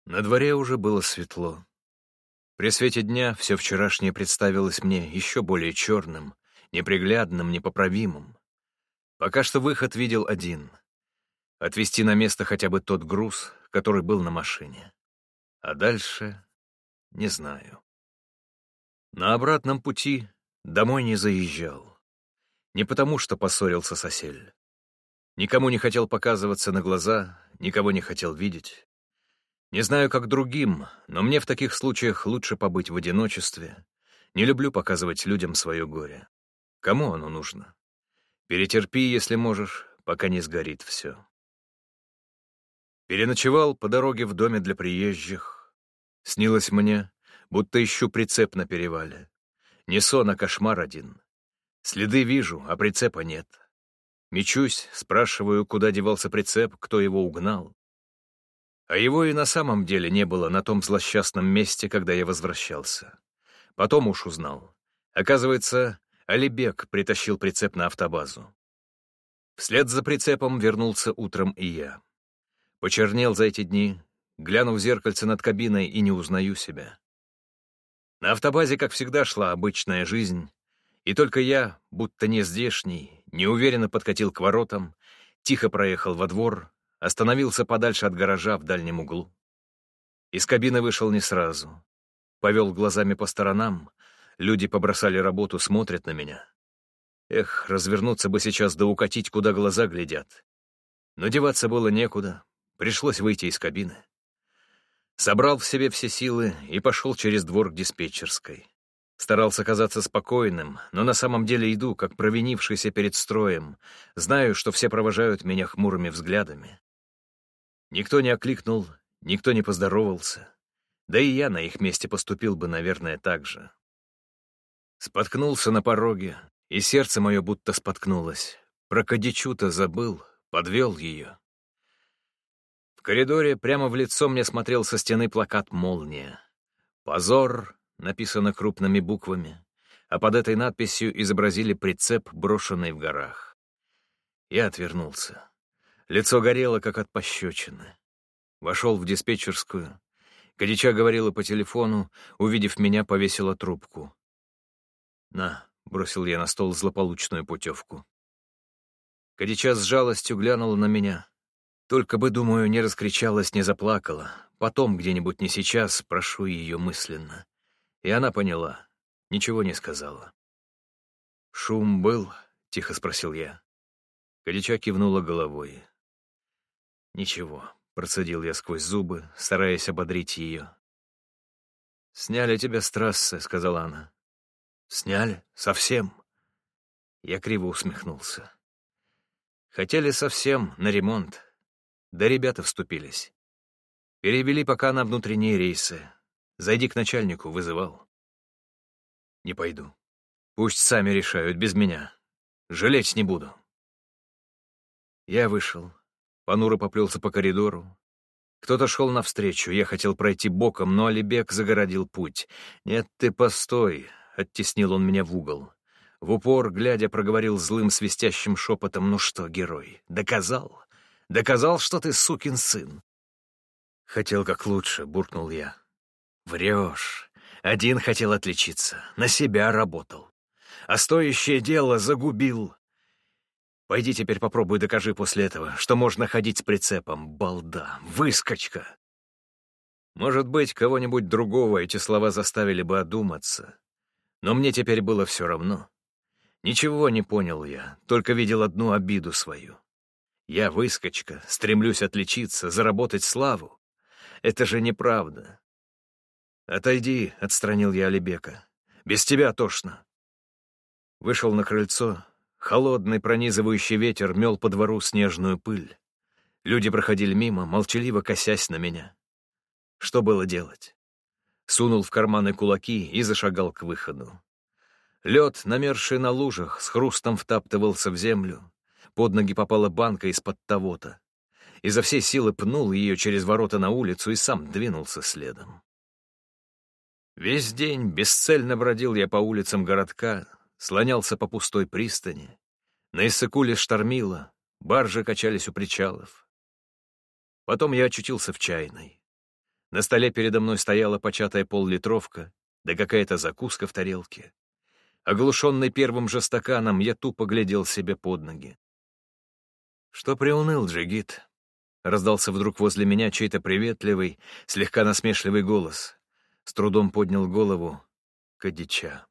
На дворе уже было светло. При свете дня все вчерашнее представилось мне еще более черным, неприглядным, непоправимым. Пока что выход видел один — отвезти на место хотя бы тот груз, который был на машине. А дальше — не знаю. На обратном пути домой не заезжал. Не потому, что поссорился с осель. Никому не хотел показываться на глаза, никого не хотел видеть. Не знаю, как другим, но мне в таких случаях лучше побыть в одиночестве. Не люблю показывать людям свое горе. Кому оно нужно? Перетерпи, если можешь, пока не сгорит все. Переночевал по дороге в доме для приезжих. Снилось мне, будто ищу прицеп на перевале. Не сон, а кошмар один. Следы вижу, а прицепа нет. Мечусь, спрашиваю, куда девался прицеп, кто его угнал. А его и на самом деле не было на том злосчастном месте, когда я возвращался. Потом уж узнал. Оказывается, Алибек притащил прицеп на автобазу. Вслед за прицепом вернулся утром и я. Почернел за эти дни, глянув в зеркальце над кабиной и не узнаю себя. На автобазе, как всегда, шла обычная жизнь, и только я, будто не здешний, неуверенно подкатил к воротам, тихо проехал во двор, Остановился подальше от гаража в дальнем углу. Из кабины вышел не сразу. Повел глазами по сторонам. Люди побросали работу, смотрят на меня. Эх, развернуться бы сейчас да укатить, куда глаза глядят. Но деваться было некуда. Пришлось выйти из кабины. Собрал в себе все силы и пошел через двор к диспетчерской. Старался казаться спокойным, но на самом деле иду, как провинившийся перед строем. Знаю, что все провожают меня хмурыми взглядами. Никто не окликнул, никто не поздоровался. Да и я на их месте поступил бы, наверное, так же. Споткнулся на пороге, и сердце мое будто споткнулось. Про Кадичу-то забыл, подвел ее. В коридоре прямо в лицо мне смотрел со стены плакат «Молния». «Позор» написано крупными буквами, а под этой надписью изобразили прицеп, брошенный в горах. Я отвернулся. Лицо горело, как от пощечины. Вошел в диспетчерскую. Кадича говорила по телефону, увидев меня, повесила трубку. «На», — бросил я на стол злополучную путевку. Кадича с жалостью глянула на меня. Только бы, думаю, не раскричалась, не заплакала. Потом, где-нибудь не сейчас, прошу ее мысленно. И она поняла, ничего не сказала. «Шум был?» — тихо спросил я. Кадича кивнула головой. «Ничего», — процедил я сквозь зубы, стараясь ободрить ее. «Сняли тебя с трассы», — сказала она. «Сняли? Совсем?» Я криво усмехнулся. Хотели совсем на ремонт. Да ребята вступились. Перевели пока на внутренние рейсы. Зайди к начальнику, вызывал. Не пойду. Пусть сами решают, без меня. Жалеть не буду. Я вышел. Понуро поплелся по коридору. Кто-то шел навстречу, я хотел пройти боком, но Алибек загородил путь. «Нет, ты постой!» — оттеснил он меня в угол. В упор, глядя, проговорил злым свистящим шепотом, «Ну что, герой, доказал? Доказал, что ты сукин сын?» «Хотел как лучше», — буркнул я. «Врешь. Один хотел отличиться, на себя работал. А стоящее дело загубил. Пойди теперь попробуй докажи после этого, что можно ходить с прицепом. Балда, выскочка. Может быть, кого-нибудь другого эти слова заставили бы одуматься. Но мне теперь было все равно. Ничего не понял я, только видел одну обиду свою. Я выскочка, стремлюсь отличиться, заработать славу. Это же неправда. «Отойди», — отстранил я Алибека. «Без тебя тошно». Вышел на крыльцо, Холодный пронизывающий ветер мел по двору снежную пыль. Люди проходили мимо, молчаливо косясь на меня. Что было делать? Сунул в карманы кулаки и зашагал к выходу. Лед, намерзший на лужах, с хрустом втаптывался в землю. Под ноги попала банка из-под того-то. Изо всей силы пнул ее через ворота на улицу и сам двинулся следом. Весь день бесцельно бродил я по улицам городка, слонялся по пустой пристани. На Иссыкуле штормило, баржи качались у причалов. Потом я очутился в чайной. На столе передо мной стояла початая поллитровка, да какая-то закуска в тарелке. Оглушенный первым же стаканом, я тупо глядел себе под ноги. «Что приуныл, Джигит?» — раздался вдруг возле меня чей-то приветливый, слегка насмешливый голос. С трудом поднял голову Кадича.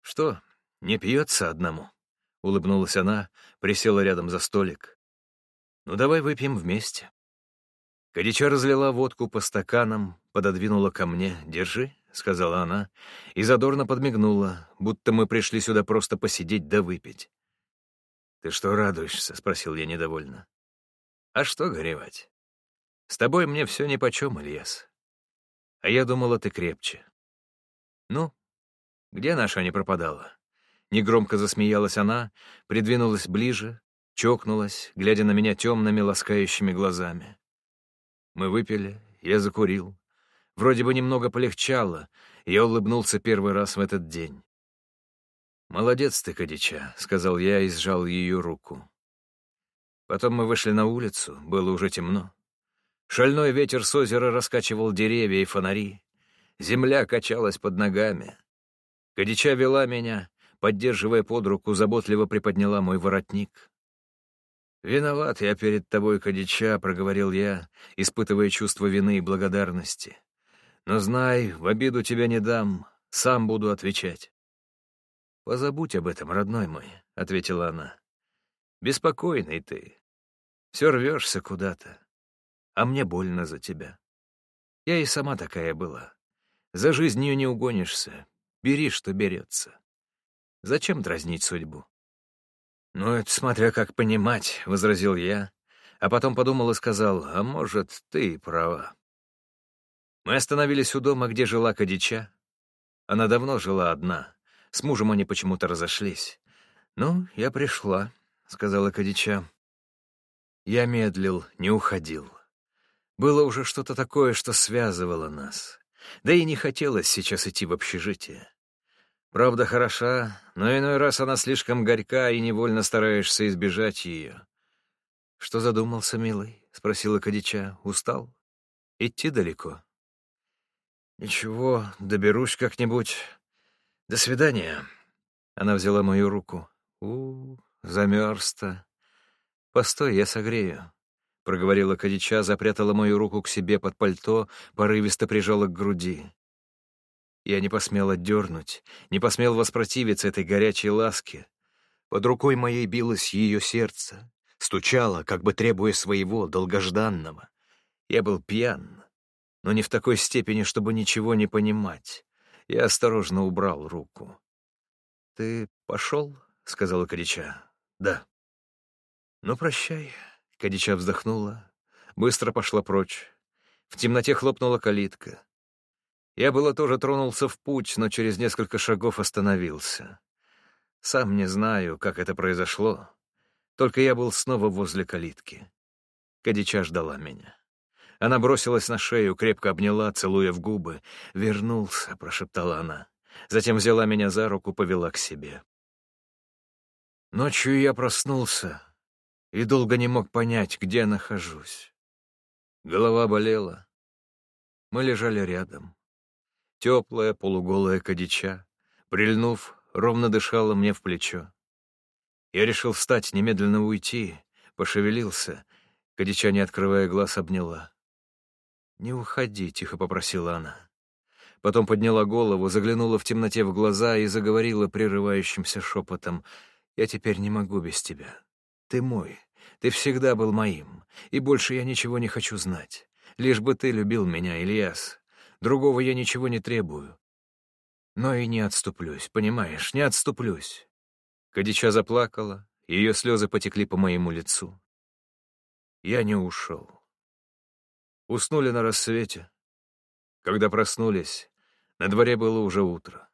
«Что, не пьется одному?» — улыбнулась она, присела рядом за столик. «Ну, давай выпьем вместе». Кадича разлила водку по стаканам, пододвинула ко мне. «Держи», — сказала она, и задорно подмигнула, будто мы пришли сюда просто посидеть да выпить. «Ты что радуешься?» — спросил я недовольно. «А что горевать? С тобой мне все нипочем, Ильяс. А я думала, ты крепче. Ну, где наша не пропадала? Негромко засмеялась она, придвинулась ближе, чокнулась, глядя на меня темными ласкающими глазами. Мы выпили, я закурил. Вроде бы немного полегчало, я улыбнулся первый раз в этот день. «Молодец ты, Кадича», — сказал я и сжал ее руку. Потом мы вышли на улицу, было уже темно. Шальной ветер с озера раскачивал деревья и фонари. Земля качалась под ногами. Кадича вела меня, поддерживая под руку, заботливо приподняла мой воротник. «Виноват я перед тобой, Кадича», — проговорил я, испытывая чувство вины и благодарности. «Но знай, в обиду тебя не дам, сам буду отвечать». «Позабудь об этом, родной мой», — ответила она. «Беспокойный ты. Все рвешься куда-то. А мне больно за тебя. Я и сама такая была. За жизнью не угонишься, Бери, что берется. Зачем дразнить судьбу? «Ну, это смотря как понимать», — возразил я, а потом подумал и сказал, «А может, ты права». Мы остановились у дома, где жила Кадича. Она давно жила одна. С мужем они почему-то разошлись. «Ну, я пришла», — сказала Кадича. Я медлил, не уходил. Было уже что-то такое, что связывало нас. Да и не хотелось сейчас идти в общежитие. Правда хороша, но иной раз она слишком горька, и невольно стараешься избежать ее. «Что задумался, милый?» — спросила Кадича. «Устал? Идти далеко?» «Ничего, доберусь как-нибудь. До свидания». Она взяла мою руку. у, замерз-то. Постой, я согрею. — проговорила Кадича, запрятала мою руку к себе под пальто, порывисто прижала к груди. Я не посмел отдернуть, не посмел воспротивиться этой горячей ласке. Под рукой моей билось ее сердце, стучало, как бы требуя своего, долгожданного. Я был пьян, но не в такой степени, чтобы ничего не понимать. Я осторожно убрал руку. «Ты пошел?» — сказала Кадича. «Да». «Ну, прощай», — Кадича вздохнула, быстро пошла прочь. В темноте хлопнула калитка. Я было тоже тронулся в путь, но через несколько шагов остановился. Сам не знаю, как это произошло. Только я был снова возле калитки. Кадича ждала меня. Она бросилась на шею, крепко обняла, целуя в губы. «Вернулся», — прошептала она. Затем взяла меня за руку, повела к себе. Ночью я проснулся и долго не мог понять, где нахожусь. Голова болела. Мы лежали рядом. Теплая, полуголая кадича, прильнув, ровно дышала мне в плечо. Я решил встать, немедленно уйти, пошевелился. Кадича, не открывая глаз, обняла. «Не уходи», — тихо попросила она. Потом подняла голову, заглянула в темноте в глаза и заговорила прерывающимся шепотом. «Я теперь не могу без тебя. Ты мой. Ты всегда был моим. И больше я ничего не хочу знать. Лишь бы ты любил меня, Ильяс. Другого я ничего не требую. Но и не отступлюсь, понимаешь, не отступлюсь». Кадича заплакала, ее слезы потекли по моему лицу. Я не ушел. Уснули на рассвете. Когда проснулись, на дворе было уже утро.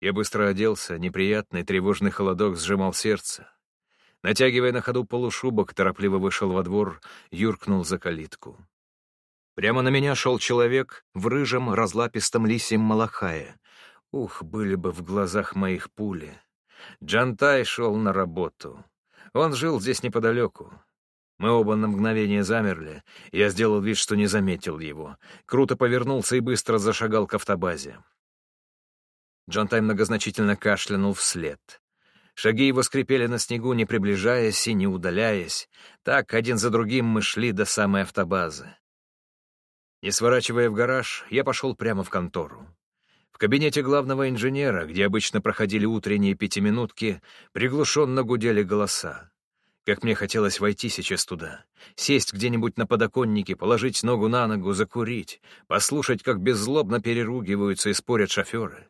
Я быстро оделся, неприятный тревожный холодок сжимал сердце. Натягивая на ходу полушубок, торопливо вышел во двор, юркнул за калитку. Прямо на меня шел человек в рыжем разлапистом лисьем малахае. Ух, были бы в глазах моих пули. Джантай шел на работу. Он жил здесь неподалеку. Мы оба на мгновение замерли. Я сделал вид, что не заметил его. Круто повернулся и быстро зашагал к автобазе. Джонтай многозначительно кашлянул вслед. Шаги его скрипели на снегу, не приближаясь и не удаляясь. Так, один за другим мы шли до самой автобазы. Не сворачивая в гараж, я пошел прямо в контору. В кабинете главного инженера, где обычно проходили утренние пятиминутки, приглушенно гудели голоса. Как мне хотелось войти сейчас туда, сесть где-нибудь на подоконнике, положить ногу на ногу, закурить, послушать, как беззлобно переругиваются и спорят шоферы.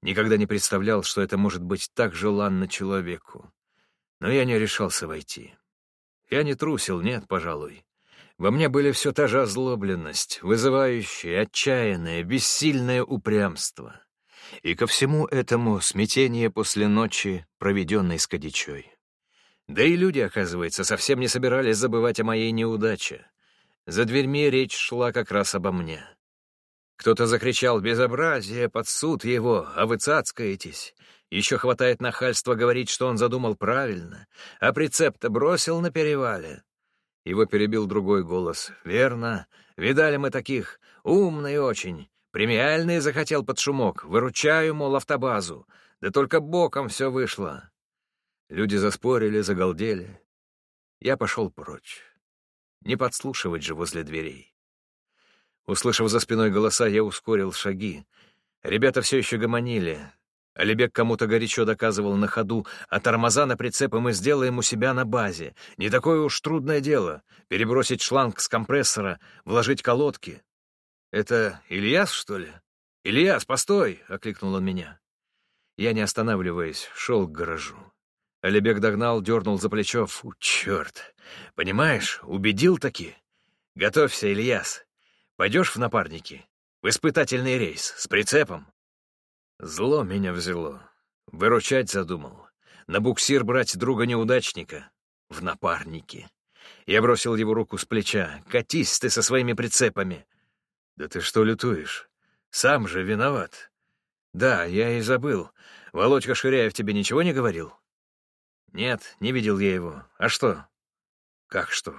Никогда не представлял, что это может быть так желанно человеку. Но я не решался войти. Я не трусил, нет, пожалуй. Во мне были все та же озлобленность, вызывающее, отчаянное, бессильное упрямство. И ко всему этому смятение после ночи, проведенной с Кадичой. Да и люди, оказывается, совсем не собирались забывать о моей неудаче. За дверьми речь шла как раз обо мне. Кто-то закричал «Безобразие! Под суд его! А вы цацкаетесь!» Еще хватает нахальства говорить, что он задумал правильно, а прицеп-то бросил на перевале. Его перебил другой голос. «Верно. Видали мы таких. Умный очень. Премиальный захотел под шумок. Выручаю, мол, автобазу. Да только боком все вышло. Люди заспорили, загалдели. Я пошел прочь. Не подслушивать же возле дверей. Услышав за спиной голоса, я ускорил шаги. Ребята все еще гомонили. Алибек кому-то горячо доказывал на ходу, а тормоза на прицепы мы сделаем у себя на базе. Не такое уж трудное дело — перебросить шланг с компрессора, вложить колодки. «Это Ильяс, что ли?» «Ильяс, постой!» — окликнул он меня. Я, не останавливаясь, шел к гаражу. Алибек догнал, дернул за плечо. Фу, черт. Понимаешь, убедил таки. Готовься, Ильяс. Пойдешь в напарники? В испытательный рейс, с прицепом. Зло меня взяло. Выручать задумал. На буксир брать друга-неудачника. В напарники. Я бросил его руку с плеча. «Катись ты со своими прицепами!» «Да ты что лютуешь? Сам же виноват!» «Да, я и забыл. Володька Ширяев тебе ничего не говорил?» «Нет, не видел я его. А что?» «Как что?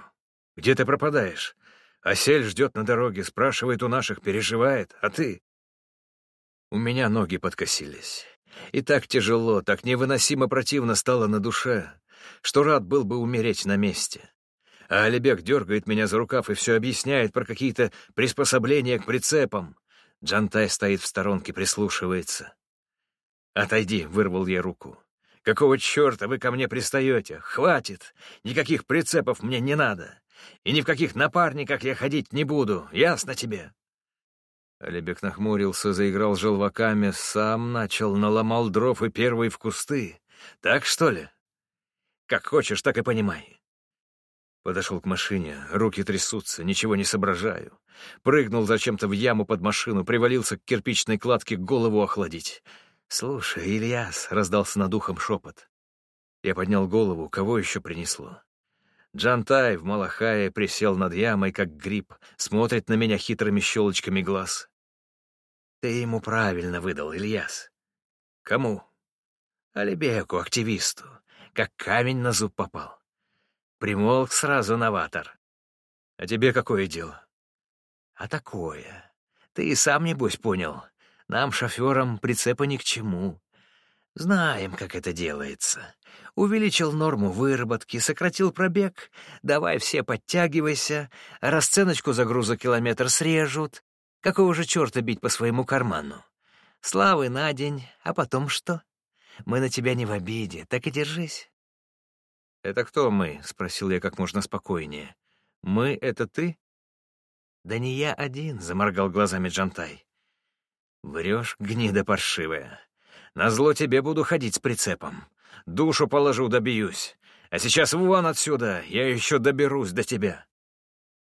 Где ты пропадаешь? Осель ждет на дороге, спрашивает у наших, переживает. А ты?» У меня ноги подкосились. И так тяжело, так невыносимо противно стало на душе, что рад был бы умереть на месте. А Алибек дергает меня за рукав и все объясняет про какие-то приспособления к прицепам. Джантай стоит в сторонке, прислушивается. «Отойди», — вырвал я руку. Какого черта вы ко мне пристаете? Хватит! Никаких прицепов мне не надо. И ни в каких напарниках я ходить не буду, ясно тебе?» Алибек нахмурился, заиграл желваками, сам начал, наломал дров и первый в кусты. «Так, что ли?» «Как хочешь, так и понимай». Подошел к машине, руки трясутся, ничего не соображаю. Прыгнул зачем-то в яму под машину, привалился к кирпичной кладке голову охладить. «Слушай, Ильяс», — раздался над ухом шепот. Я поднял голову, кого еще принесло? Джантай в Малахае присел над ямой, как гриб, смотрит на меня хитрыми щелочками глаз. Ты ему правильно выдал, Ильяс. Кому? Алибеку, активисту. Как камень на зуб попал. Примолк сразу новатор. А тебе какое дело? А такое. Ты и сам, небось, понял. Нам, шоферам, прицепа ни к чему. Знаем, как это делается. Увеличил норму выработки, сократил пробег. Давай все подтягивайся. Расценочку за грузокилометр срежут. Какого же черта бить по своему карману? Славы на день, а потом что? Мы на тебя не в обиде, так и держись. «Это кто мы?» — спросил я как можно спокойнее. «Мы — это ты?» «Да не я один», — заморгал глазами Джантай. «Врешь, гнида паршивая. Назло тебе буду ходить с прицепом. Душу положу, добьюсь. А сейчас вон отсюда, я еще доберусь до тебя».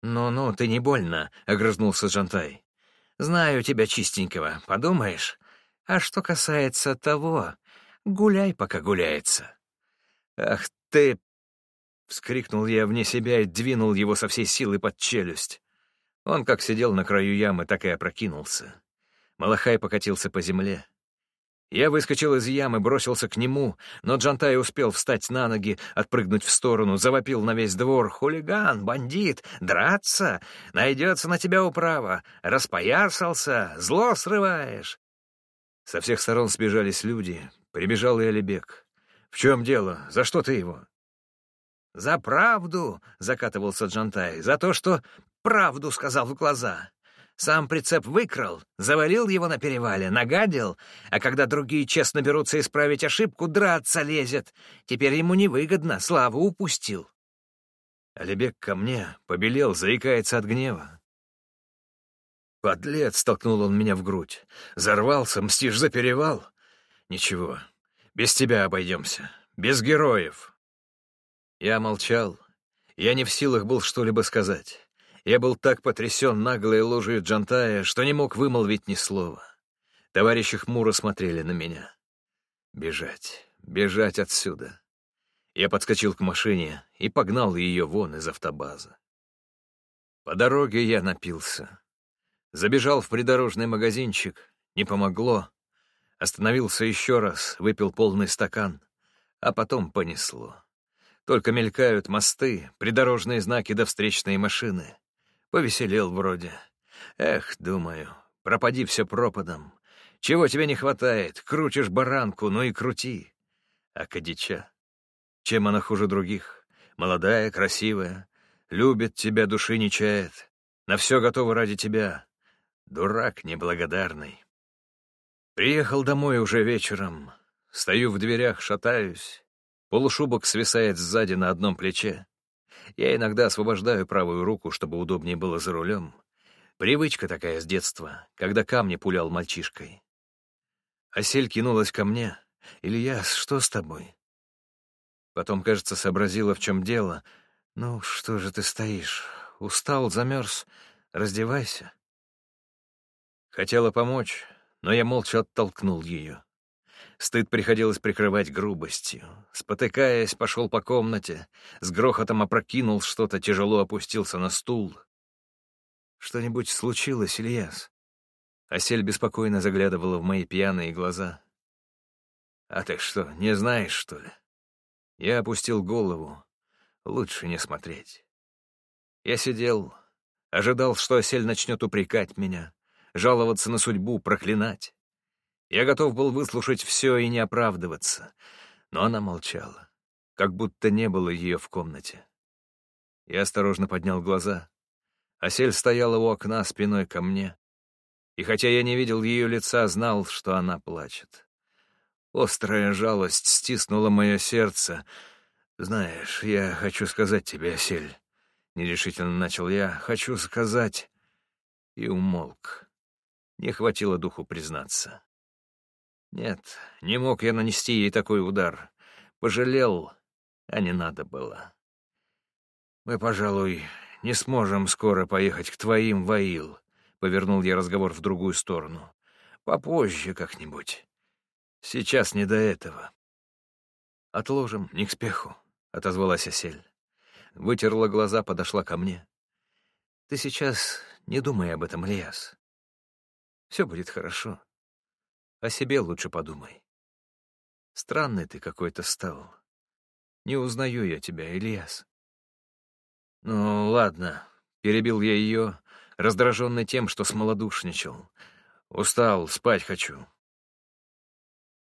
«Ну-ну, ты не больно», — огрызнулся Джантай. «Знаю тебя чистенького, подумаешь. А что касается того, гуляй, пока гуляется». «Ах ты!» — вскрикнул я вне себя и двинул его со всей силы под челюсть. Он как сидел на краю ямы, так и опрокинулся. Малахай покатился по земле. Я выскочил из ямы, бросился к нему, но Джантай успел встать на ноги, отпрыгнуть в сторону, завопил на весь двор. «Хулиган! Бандит! Драться! Найдется на тебя управа! Распоясался! Зло срываешь!» Со всех сторон сбежались люди. Прибежал и Алибек. «В чем дело? За что ты его?» «За правду!» — закатывался Джантай. «За то, что правду сказал в глаза. Сам прицеп выкрал, завалил его на перевале, нагадил, а когда другие честно берутся исправить ошибку, драться лезет. Теперь ему невыгодно, славу упустил. Алибек ко мне, побелел, заикается от гнева. «Подлец!» — столкнул он меня в грудь. «Зарвался, мстишь за перевал?» «Ничего, без тебя обойдемся, без героев». Я молчал. Я не в силах был что-либо сказать. Я был так потрясен наглой ложью Джантая, что не мог вымолвить ни слова. Товарищи хмуро смотрели на меня. Бежать, бежать отсюда. Я подскочил к машине и погнал ее вон из автобаза. По дороге я напился. Забежал в придорожный магазинчик, не помогло. Остановился еще раз, выпил полный стакан, а потом понесло. Только мелькают мосты, придорожные знаки да встречные машины. Повеселел вроде. Эх, думаю, пропади все пропадом. Чего тебе не хватает? Крутишь баранку, ну и крути. А Кадича? Чем она хуже других? Молодая, красивая, любит тебя, души не чает, на все готова ради тебя. Дурак неблагодарный. Приехал домой уже вечером. Стою в дверях, шатаюсь. Полушубок свисает сзади на одном плече. Я иногда освобождаю правую руку, чтобы удобнее было за рулем. Привычка такая с детства, когда камни пулял мальчишкой. Осель кинулась ко мне. «Ильяс, что с тобой?» Потом, кажется, сообразила, в чем дело. «Ну, что же ты стоишь? Устал, замерз. Раздевайся». Хотела помочь, но я молча оттолкнул ее. Стыд приходилось прикрывать грубостью. Спотыкаясь, пошел по комнате, с грохотом опрокинул что-то, тяжело опустился на стул. «Что-нибудь случилось, Ильяс?» Осель беспокойно заглядывала в мои пьяные глаза. «А ты что, не знаешь, что ли?» Я опустил голову. Лучше не смотреть. Я сидел, ожидал, что Осель начнет упрекать меня, жаловаться на судьбу, проклинать. Я готов был выслушать все и не оправдываться, но она молчала, как будто не было ее в комнате. Я осторожно поднял глаза. Асель стояла у окна спиной ко мне, и хотя я не видел ее лица, знал, что она плачет. Острая жалость стиснула мое сердце. «Знаешь, я хочу сказать тебе, Осель», — нерешительно начал я, — «хочу сказать...» И умолк. Не хватило духу признаться. Нет, не мог я нанести ей такой удар. Пожалел, а не надо было. Мы, пожалуй, не сможем скоро поехать к твоим, Ваил, — повернул я разговор в другую сторону. Попозже как-нибудь. Сейчас не до этого. Отложим, не к спеху, — отозвалась Осель. Вытерла глаза, подошла ко мне. Ты сейчас не думай об этом, Ильяс. Все будет хорошо. О себе лучше подумай. Странный ты какой-то стал. Не узнаю я тебя, Ильяс. Ну, ладно, перебил я ее, раздраженный тем, что смолодушничал. Устал, спать хочу.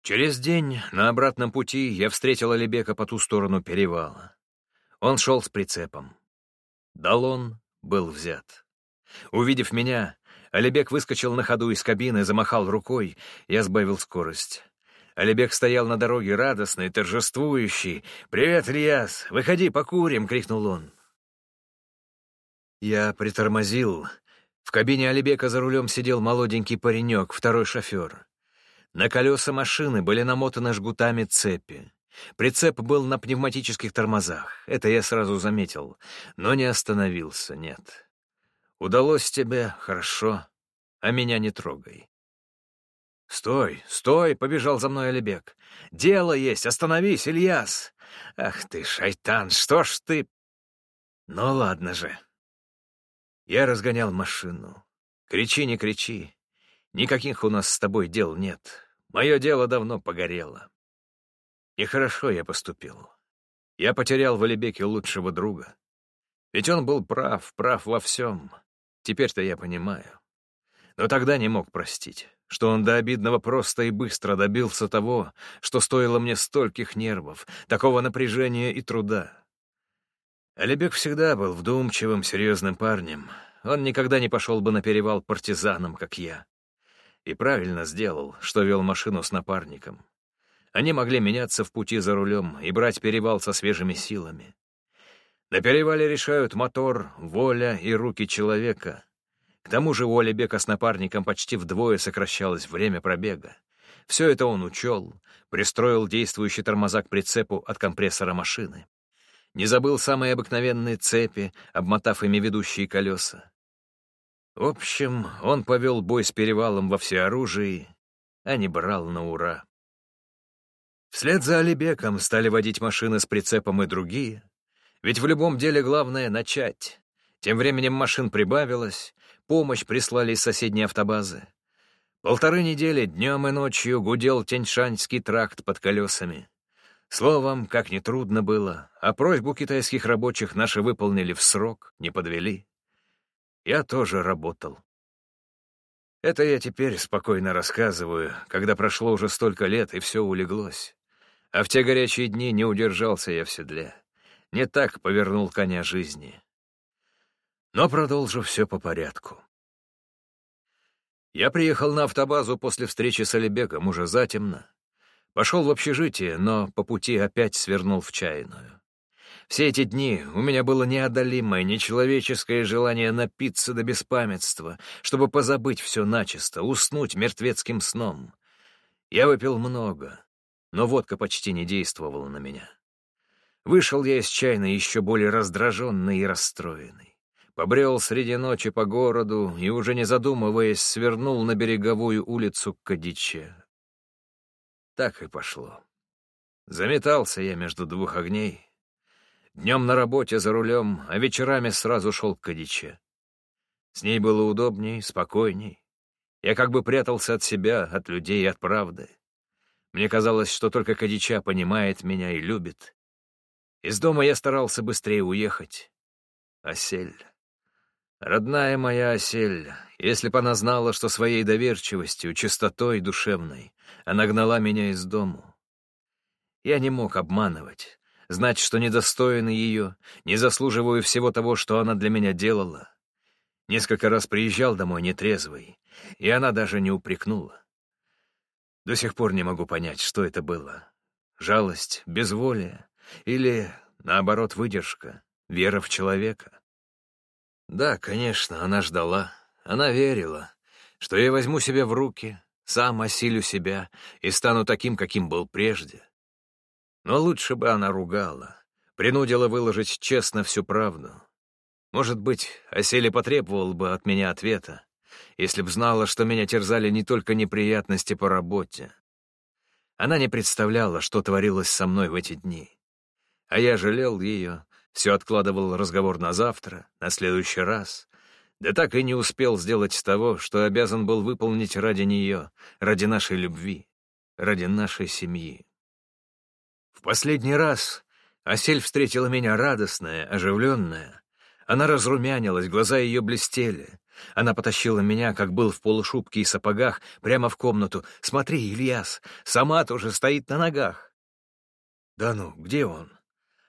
Через день на обратном пути я встретил Алибека по ту сторону перевала. Он шел с прицепом. Далон был взят. Увидев меня, Алибек выскочил на ходу из кабины, замахал рукой, я сбавил скорость. Алибек стоял на дороге радостный, торжествующий. «Привет, Ильяс! Выходи, покурим!» — крикнул он. Я притормозил. В кабине Алибека за рулем сидел молоденький паренек, второй шофер. На колеса машины были намотаны жгутами цепи. Прицеп был на пневматических тормозах, это я сразу заметил, но не остановился, нет. Удалось тебе, хорошо, а меня не трогай. «Стой, стой!» — побежал за мной Алибек. «Дело есть, остановись, Ильяс!» «Ах ты, шайтан, что ж ты...» «Ну ладно же». Я разгонял машину. Кричи, не кричи. Никаких у нас с тобой дел нет. Мое дело давно погорело. Нехорошо я поступил. Я потерял в Алибеке лучшего друга. Ведь он был прав, прав во всем. Теперь-то я понимаю. Но тогда не мог простить, что он до обидного просто и быстро добился того, что стоило мне стольких нервов, такого напряжения и труда. Алибек всегда был вдумчивым, серьезным парнем. Он никогда не пошел бы на перевал партизаном, как я. И правильно сделал, что вел машину с напарником. Они могли меняться в пути за рулем и брать перевал со свежими силами. На перевале решают мотор, воля и руки человека. К тому же у Олебека с напарником почти вдвое сокращалось время пробега. Все это он учел, пристроил действующий тормоза к прицепу от компрессора машины. Не забыл самые обыкновенные цепи, обмотав ими ведущие колеса. В общем, он повел бой с перевалом во всеоружии, а не брал на ура. Вслед за Алибеком стали водить машины с прицепом и другие. Ведь в любом деле главное — начать. Тем временем машин прибавилось, Помощь прислали из соседней автобазы. Полторы недели днем и ночью гудел Тяньшанский тракт под колесами. Словом, как нетрудно было, а просьбу китайских рабочих наши выполнили в срок, не подвели. Я тоже работал. Это я теперь спокойно рассказываю, когда прошло уже столько лет, и все улеглось. А в те горячие дни не удержался я в седле. Не так повернул коня жизни. Но продолжу все по порядку. Я приехал на автобазу после встречи с Алибеком уже затемно. Пошел в общежитие, но по пути опять свернул в чайную. Все эти дни у меня было неодолимое, нечеловеческое желание напиться до беспамятства, чтобы позабыть все начисто, уснуть мертвецким сном. Я выпил много, но водка почти не действовала на меня. Вышел я из чайной еще более раздраженный и расстроенный побрел среди ночи по городу и, уже не задумываясь, свернул на береговую улицу к Кадиче. Так и пошло. Заметался я между двух огней. Днем на работе за рулем, а вечерами сразу шел к Кадиче. С ней было удобней, спокойней. Я как бы прятался от себя, от людей и от правды. Мне казалось, что только Кадича понимает меня и любит. Из дома я старался быстрее уехать. Осель. Родная моя осель, если б она знала, что своей доверчивостью, чистотой душевной она гнала меня из дому. Я не мог обманывать, знать, что недостойны ее, не заслуживаю всего того, что она для меня делала. Несколько раз приезжал домой нетрезвый, и она даже не упрекнула. До сих пор не могу понять, что это было. Жалость, безволие или, наоборот, выдержка, вера в человека. Да, конечно, она ждала, она верила, что я возьму себя в руки, сам осилю себя и стану таким, каким был прежде. Но лучше бы она ругала, принудила выложить честно всю правду. Может быть, Осели потребовал бы от меня ответа, если б знала, что меня терзали не только неприятности по работе. Она не представляла, что творилось со мной в эти дни. А я жалел ее, все откладывал разговор на завтра, на следующий раз, да так и не успел сделать того, что обязан был выполнить ради нее, ради нашей любви, ради нашей семьи. В последний раз Осель встретила меня радостная, оживленная. Она разрумянилась, глаза ее блестели. Она потащила меня, как был в полушубке и сапогах, прямо в комнату. «Смотри, Ильяс, сама тоже стоит на ногах». «Да ну, где он?»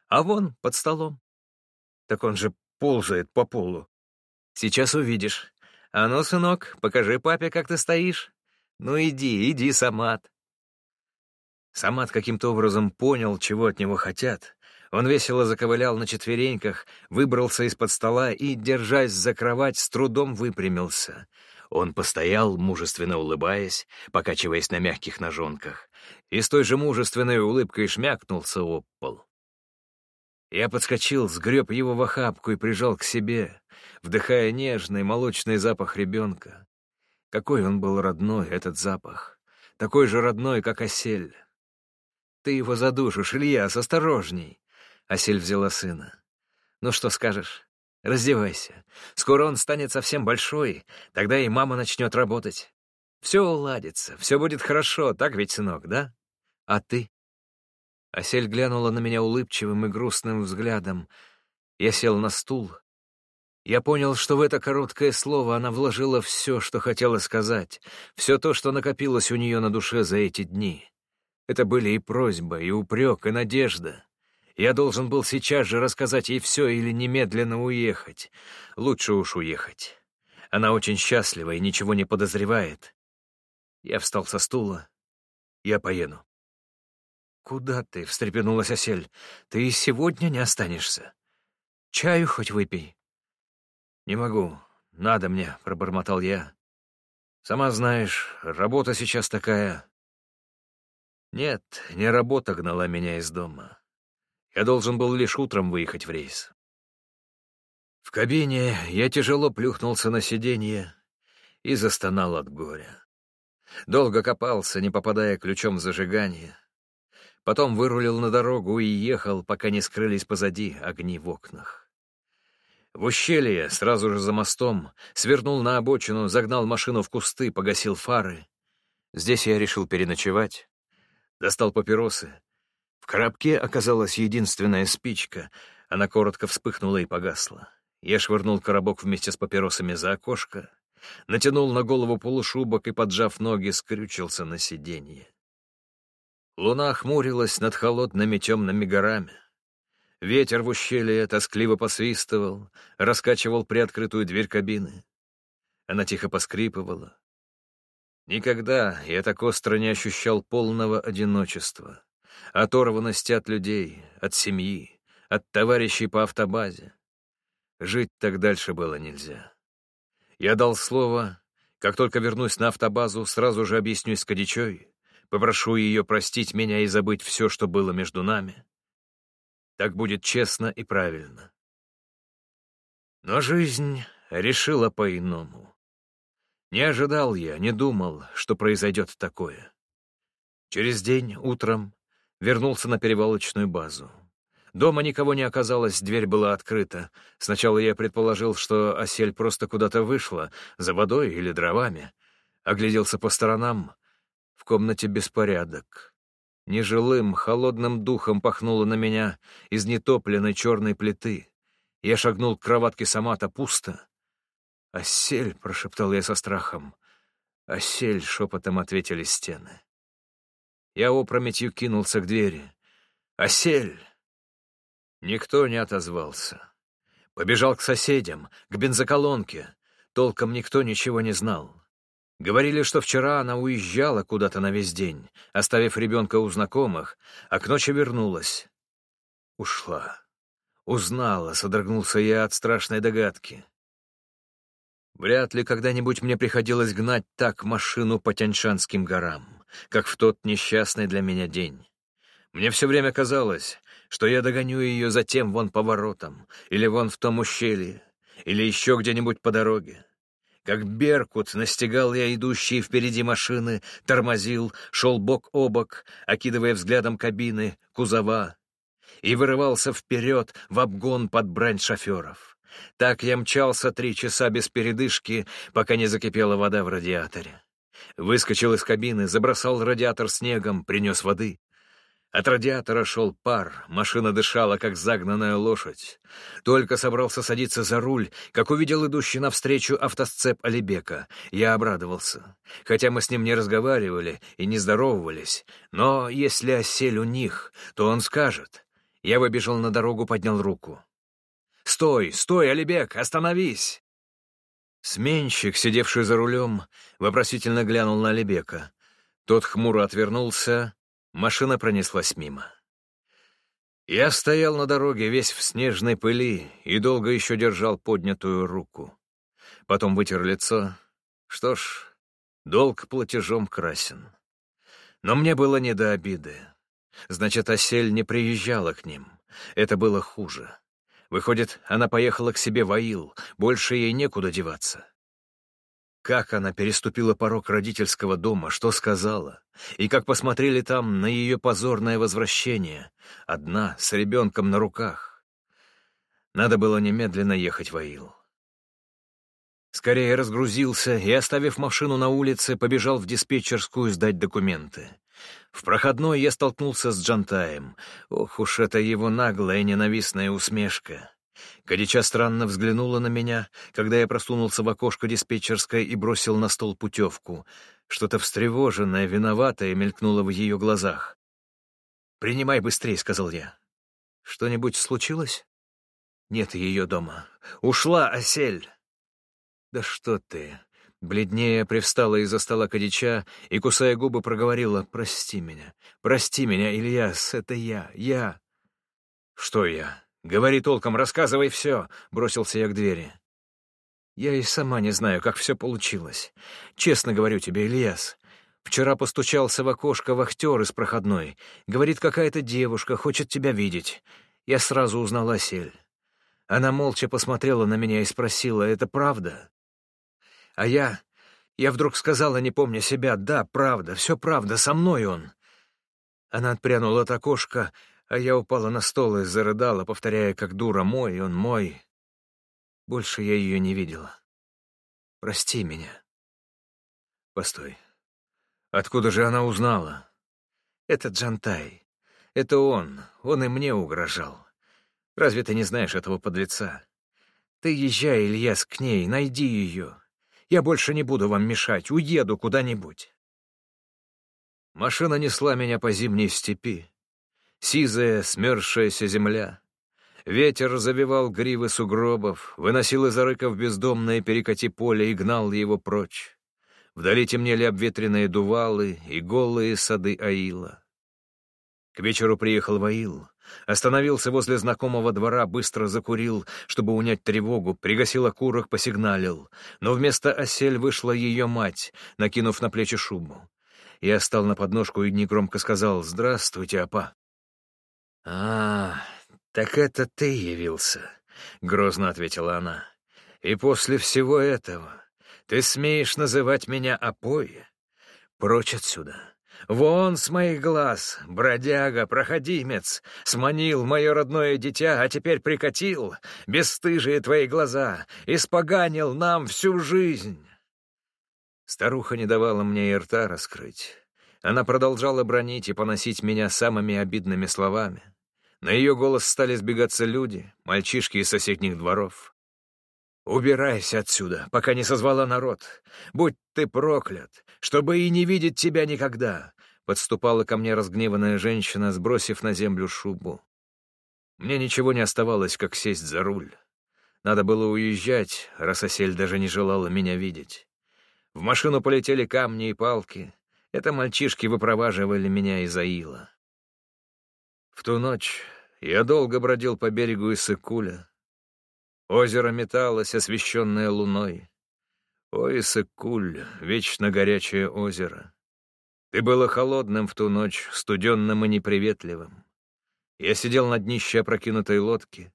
«А вон, под столом». «Так он же ползает по полу». «Сейчас увидишь. А ну, сынок, покажи папе, как ты стоишь. Ну иди, иди, Самат». Самат каким-то образом понял, чего от него хотят, он весело заковылял на четвереньках, выбрался из-под стола и, держась за кровать, с трудом выпрямился. Он постоял, мужественно улыбаясь, покачиваясь на мягких ножонках, и с той же мужественной улыбкой шмякнулся об пол. Я подскочил, сгреб его в охапку и прижал к себе, вдыхая нежный молочный запах ребенка. Какой он был родной, этот запах, такой же родной, как осель. Ты его задушишь, Ильяс, осторожней. Асель взяла сына. «Ну что скажешь? Раздевайся. Скоро он станет совсем большой, тогда и мама начнет работать. Все уладится, все будет хорошо, так ведь, сынок, да? А ты?» Асель глянула на меня улыбчивым и грустным взглядом. Я сел на стул. Я понял, что в это короткое слово она вложила все, что хотела сказать, все то, что накопилось у нее на душе за эти дни. Это были и просьба, и упрек, и надежда. Я должен был сейчас же рассказать ей все или немедленно уехать. Лучше уж уехать. Она очень счастлива и ничего не подозревает. Я встал со стула. Я поеду. «Куда ты?» — встрепенулась Осель. «Ты и сегодня не останешься. Чаю хоть выпей». «Не могу. Надо мне», — пробормотал я. «Сама знаешь, работа сейчас такая...» Нет, не работа гнала меня из дома. Я должен был лишь утром выехать в рейс. В кабине я тяжело плюхнулся на сиденье и застонал от горя. Долго копался, не попадая ключом в зажигание. Потом вырулил на дорогу и ехал, пока не скрылись позади огни в окнах. В ущелье, сразу же за мостом, свернул на обочину, загнал машину в кусты, погасил фары. Здесь я решил переночевать. Достал папиросы, в коробке оказалась единственная спичка. Она коротко вспыхнула и погасла. Я швырнул коробок вместе с папиросами за окошко, натянул на голову полушубок и, поджав ноги, скрючился на сиденье. Луна хмурилась над холодными темными горами. Ветер в ущелье тоскливо посвистывал, раскачивал приоткрытую дверь кабины. Она тихо поскрипывала. Никогда я так остро не ощущал полного одиночества оторванности от людей, от семьи, от товарищей по автобазе. Жить так дальше было нельзя. Я дал слово, как только вернусь на автобазу, сразу же объяснюсь с Кадичой, попрошу ее простить меня и забыть все, что было между нами. Так будет честно и правильно. Но жизнь решила по-иному. Не ожидал я, не думал, что произойдет такое. Через день, утром, вернулся на перевалочную базу. Дома никого не оказалось, дверь была открыта. Сначала я предположил, что осель просто куда-то вышла, за водой или дровами. Огляделся по сторонам. Комнате беспорядок. Нежилым, холодным духом пахнуло на меня из нетопленной черной плиты. Я шагнул к кроватке Самата, пусто. «Осель!» — прошептал я со страхом. «Осель!» — шепотом ответили стены. Я опрометью кинулся к двери. «Осель!» Никто не отозвался. Побежал к соседям, к бензоколонке. Толком никто ничего не знал. Говорили, что вчера она уезжала куда-то на весь день, оставив ребенка у знакомых, а к ночи вернулась. Ушла. Узнала, содрогнулся я от страшной догадки. Вряд ли когда-нибудь мне приходилось гнать так машину по Тяньшанским горам, как в тот несчастный для меня день. Мне все время казалось, что я догоню ее за тем вон поворотом, или вон в том ущелье, или еще где-нибудь по дороге. Как беркут настигал я идущие впереди машины, тормозил, шел бок о бок, окидывая взглядом кабины, кузова, и вырывался вперед в обгон под брань шоферов. Так я мчался три часа без передышки, пока не закипела вода в радиаторе. Выскочил из кабины, забросал радиатор снегом, принес воды. От радиатора шел пар, машина дышала, как загнанная лошадь. Только собрался садиться за руль, как увидел идущий навстречу автосцеп Алибека. Я обрадовался. Хотя мы с ним не разговаривали и не здоровывались, но если осель у них, то он скажет. Я выбежал на дорогу, поднял руку. «Стой, стой, Алибек, остановись!» Сменщик, сидевший за рулем, вопросительно глянул на Алибека. Тот хмуро отвернулся, машина пронеслась мимо. Я стоял на дороге весь в снежной пыли и долго еще держал поднятую руку. Потом вытер лицо. Что ж, долг платежом красен. Но мне было не до обиды. Значит, Осель не приезжала к ним. Это было хуже. Выходит, она поехала к себе в Аил, больше ей некуда деваться. Как она переступила порог родительского дома, что сказала, и как посмотрели там на ее позорное возвращение, одна, с ребенком на руках. Надо было немедленно ехать в Аил. Скорее разгрузился и, оставив машину на улице, побежал в диспетчерскую сдать документы. В проходной я столкнулся с Джантаем. Ох уж это его наглая ненавистная усмешка. Кадича странно взглянула на меня, когда я просунулся в окошко диспетчерской и бросил на стол путевку. Что-то встревоженное, виноватое мелькнуло в ее глазах. «Принимай быстрее», — сказал я. «Что-нибудь случилось?» «Нет ее дома. Ушла, Осель!» «Да что ты!» Бледнее привстала из-за стола Кадича и, кусая губы, проговорила «Прости меня, прости меня, Ильяс, это я, я». «Что я? Говори толком, рассказывай все», — бросился я к двери. «Я и сама не знаю, как все получилось. Честно говорю тебе, Ильяс, Вчера постучался в окошко вахтер из проходной. Говорит, какая-то девушка хочет тебя видеть. Я сразу узнала Сель. Она молча посмотрела на меня и спросила, «Это правда?» А я... Я вдруг сказала, не помня себя, «Да, правда, все правда, со мной он». Она отпрянула от окошка, а я упала на стол и зарыдала, повторяя, как дура, «Мой, он мой». Больше я ее не видела. Прости меня. Постой. Откуда же она узнала? Это Джантай. Это он. Он и мне угрожал. Разве ты не знаешь этого подлеца? Ты езжай, Ильяс, к ней, найди ее. Я больше не буду вам мешать, уеду куда-нибудь. Машина несла меня по зимней степи. Сизая, смерзшаяся земля. Ветер завивал гривы сугробов, выносил из арыков бездомное перекати поле и гнал его прочь. Вдали темнели обветренные дувалы и голые сады Аила. К вечеру приехал Ваил. Остановился возле знакомого двора, быстро закурил, чтобы унять тревогу, пригасил окурок, посигналил. Но вместо осель вышла ее мать, накинув на плечи шубу. Я стал на подножку и негромко сказал «Здравствуйте, апа». «А, так это ты явился», — грозно ответила она. «И после всего этого ты смеешь называть меня опой? Прочь отсюда». Вон с моих глаз, бродяга, проходимец, сманил мое родное дитя, а теперь прикатил, бесстыжие твои глаза, испоганил нам всю жизнь. Старуха не давала мне и рта раскрыть. Она продолжала бронить и поносить меня самыми обидными словами. На ее голос стали сбегаться люди, мальчишки из соседних дворов. «Убирайся отсюда, пока не созвала народ. Будь ты проклят, чтобы и не видеть тебя никогда!» Подступала ко мне разгневанная женщина, сбросив на землю шубу. Мне ничего не оставалось, как сесть за руль. Надо было уезжать, раз Осель даже не желала меня видеть. В машину полетели камни и палки. Это мальчишки выпроваживали меня из Аила. В ту ночь я долго бродил по берегу Иссыкуля. Озеро металось, освещенное луной. О, Иссыкуль, вечно горячее озеро. Ты было холодным в ту ночь, студенным и неприветливым. Я сидел на днище опрокинутой лодки.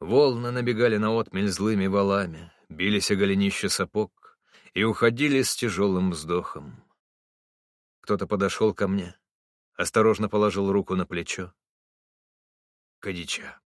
Волны набегали на отмель злыми валами, бились о голенище сапог и уходили с тяжелым вздохом. Кто-то подошел ко мне, осторожно положил руку на плечо. Кадича.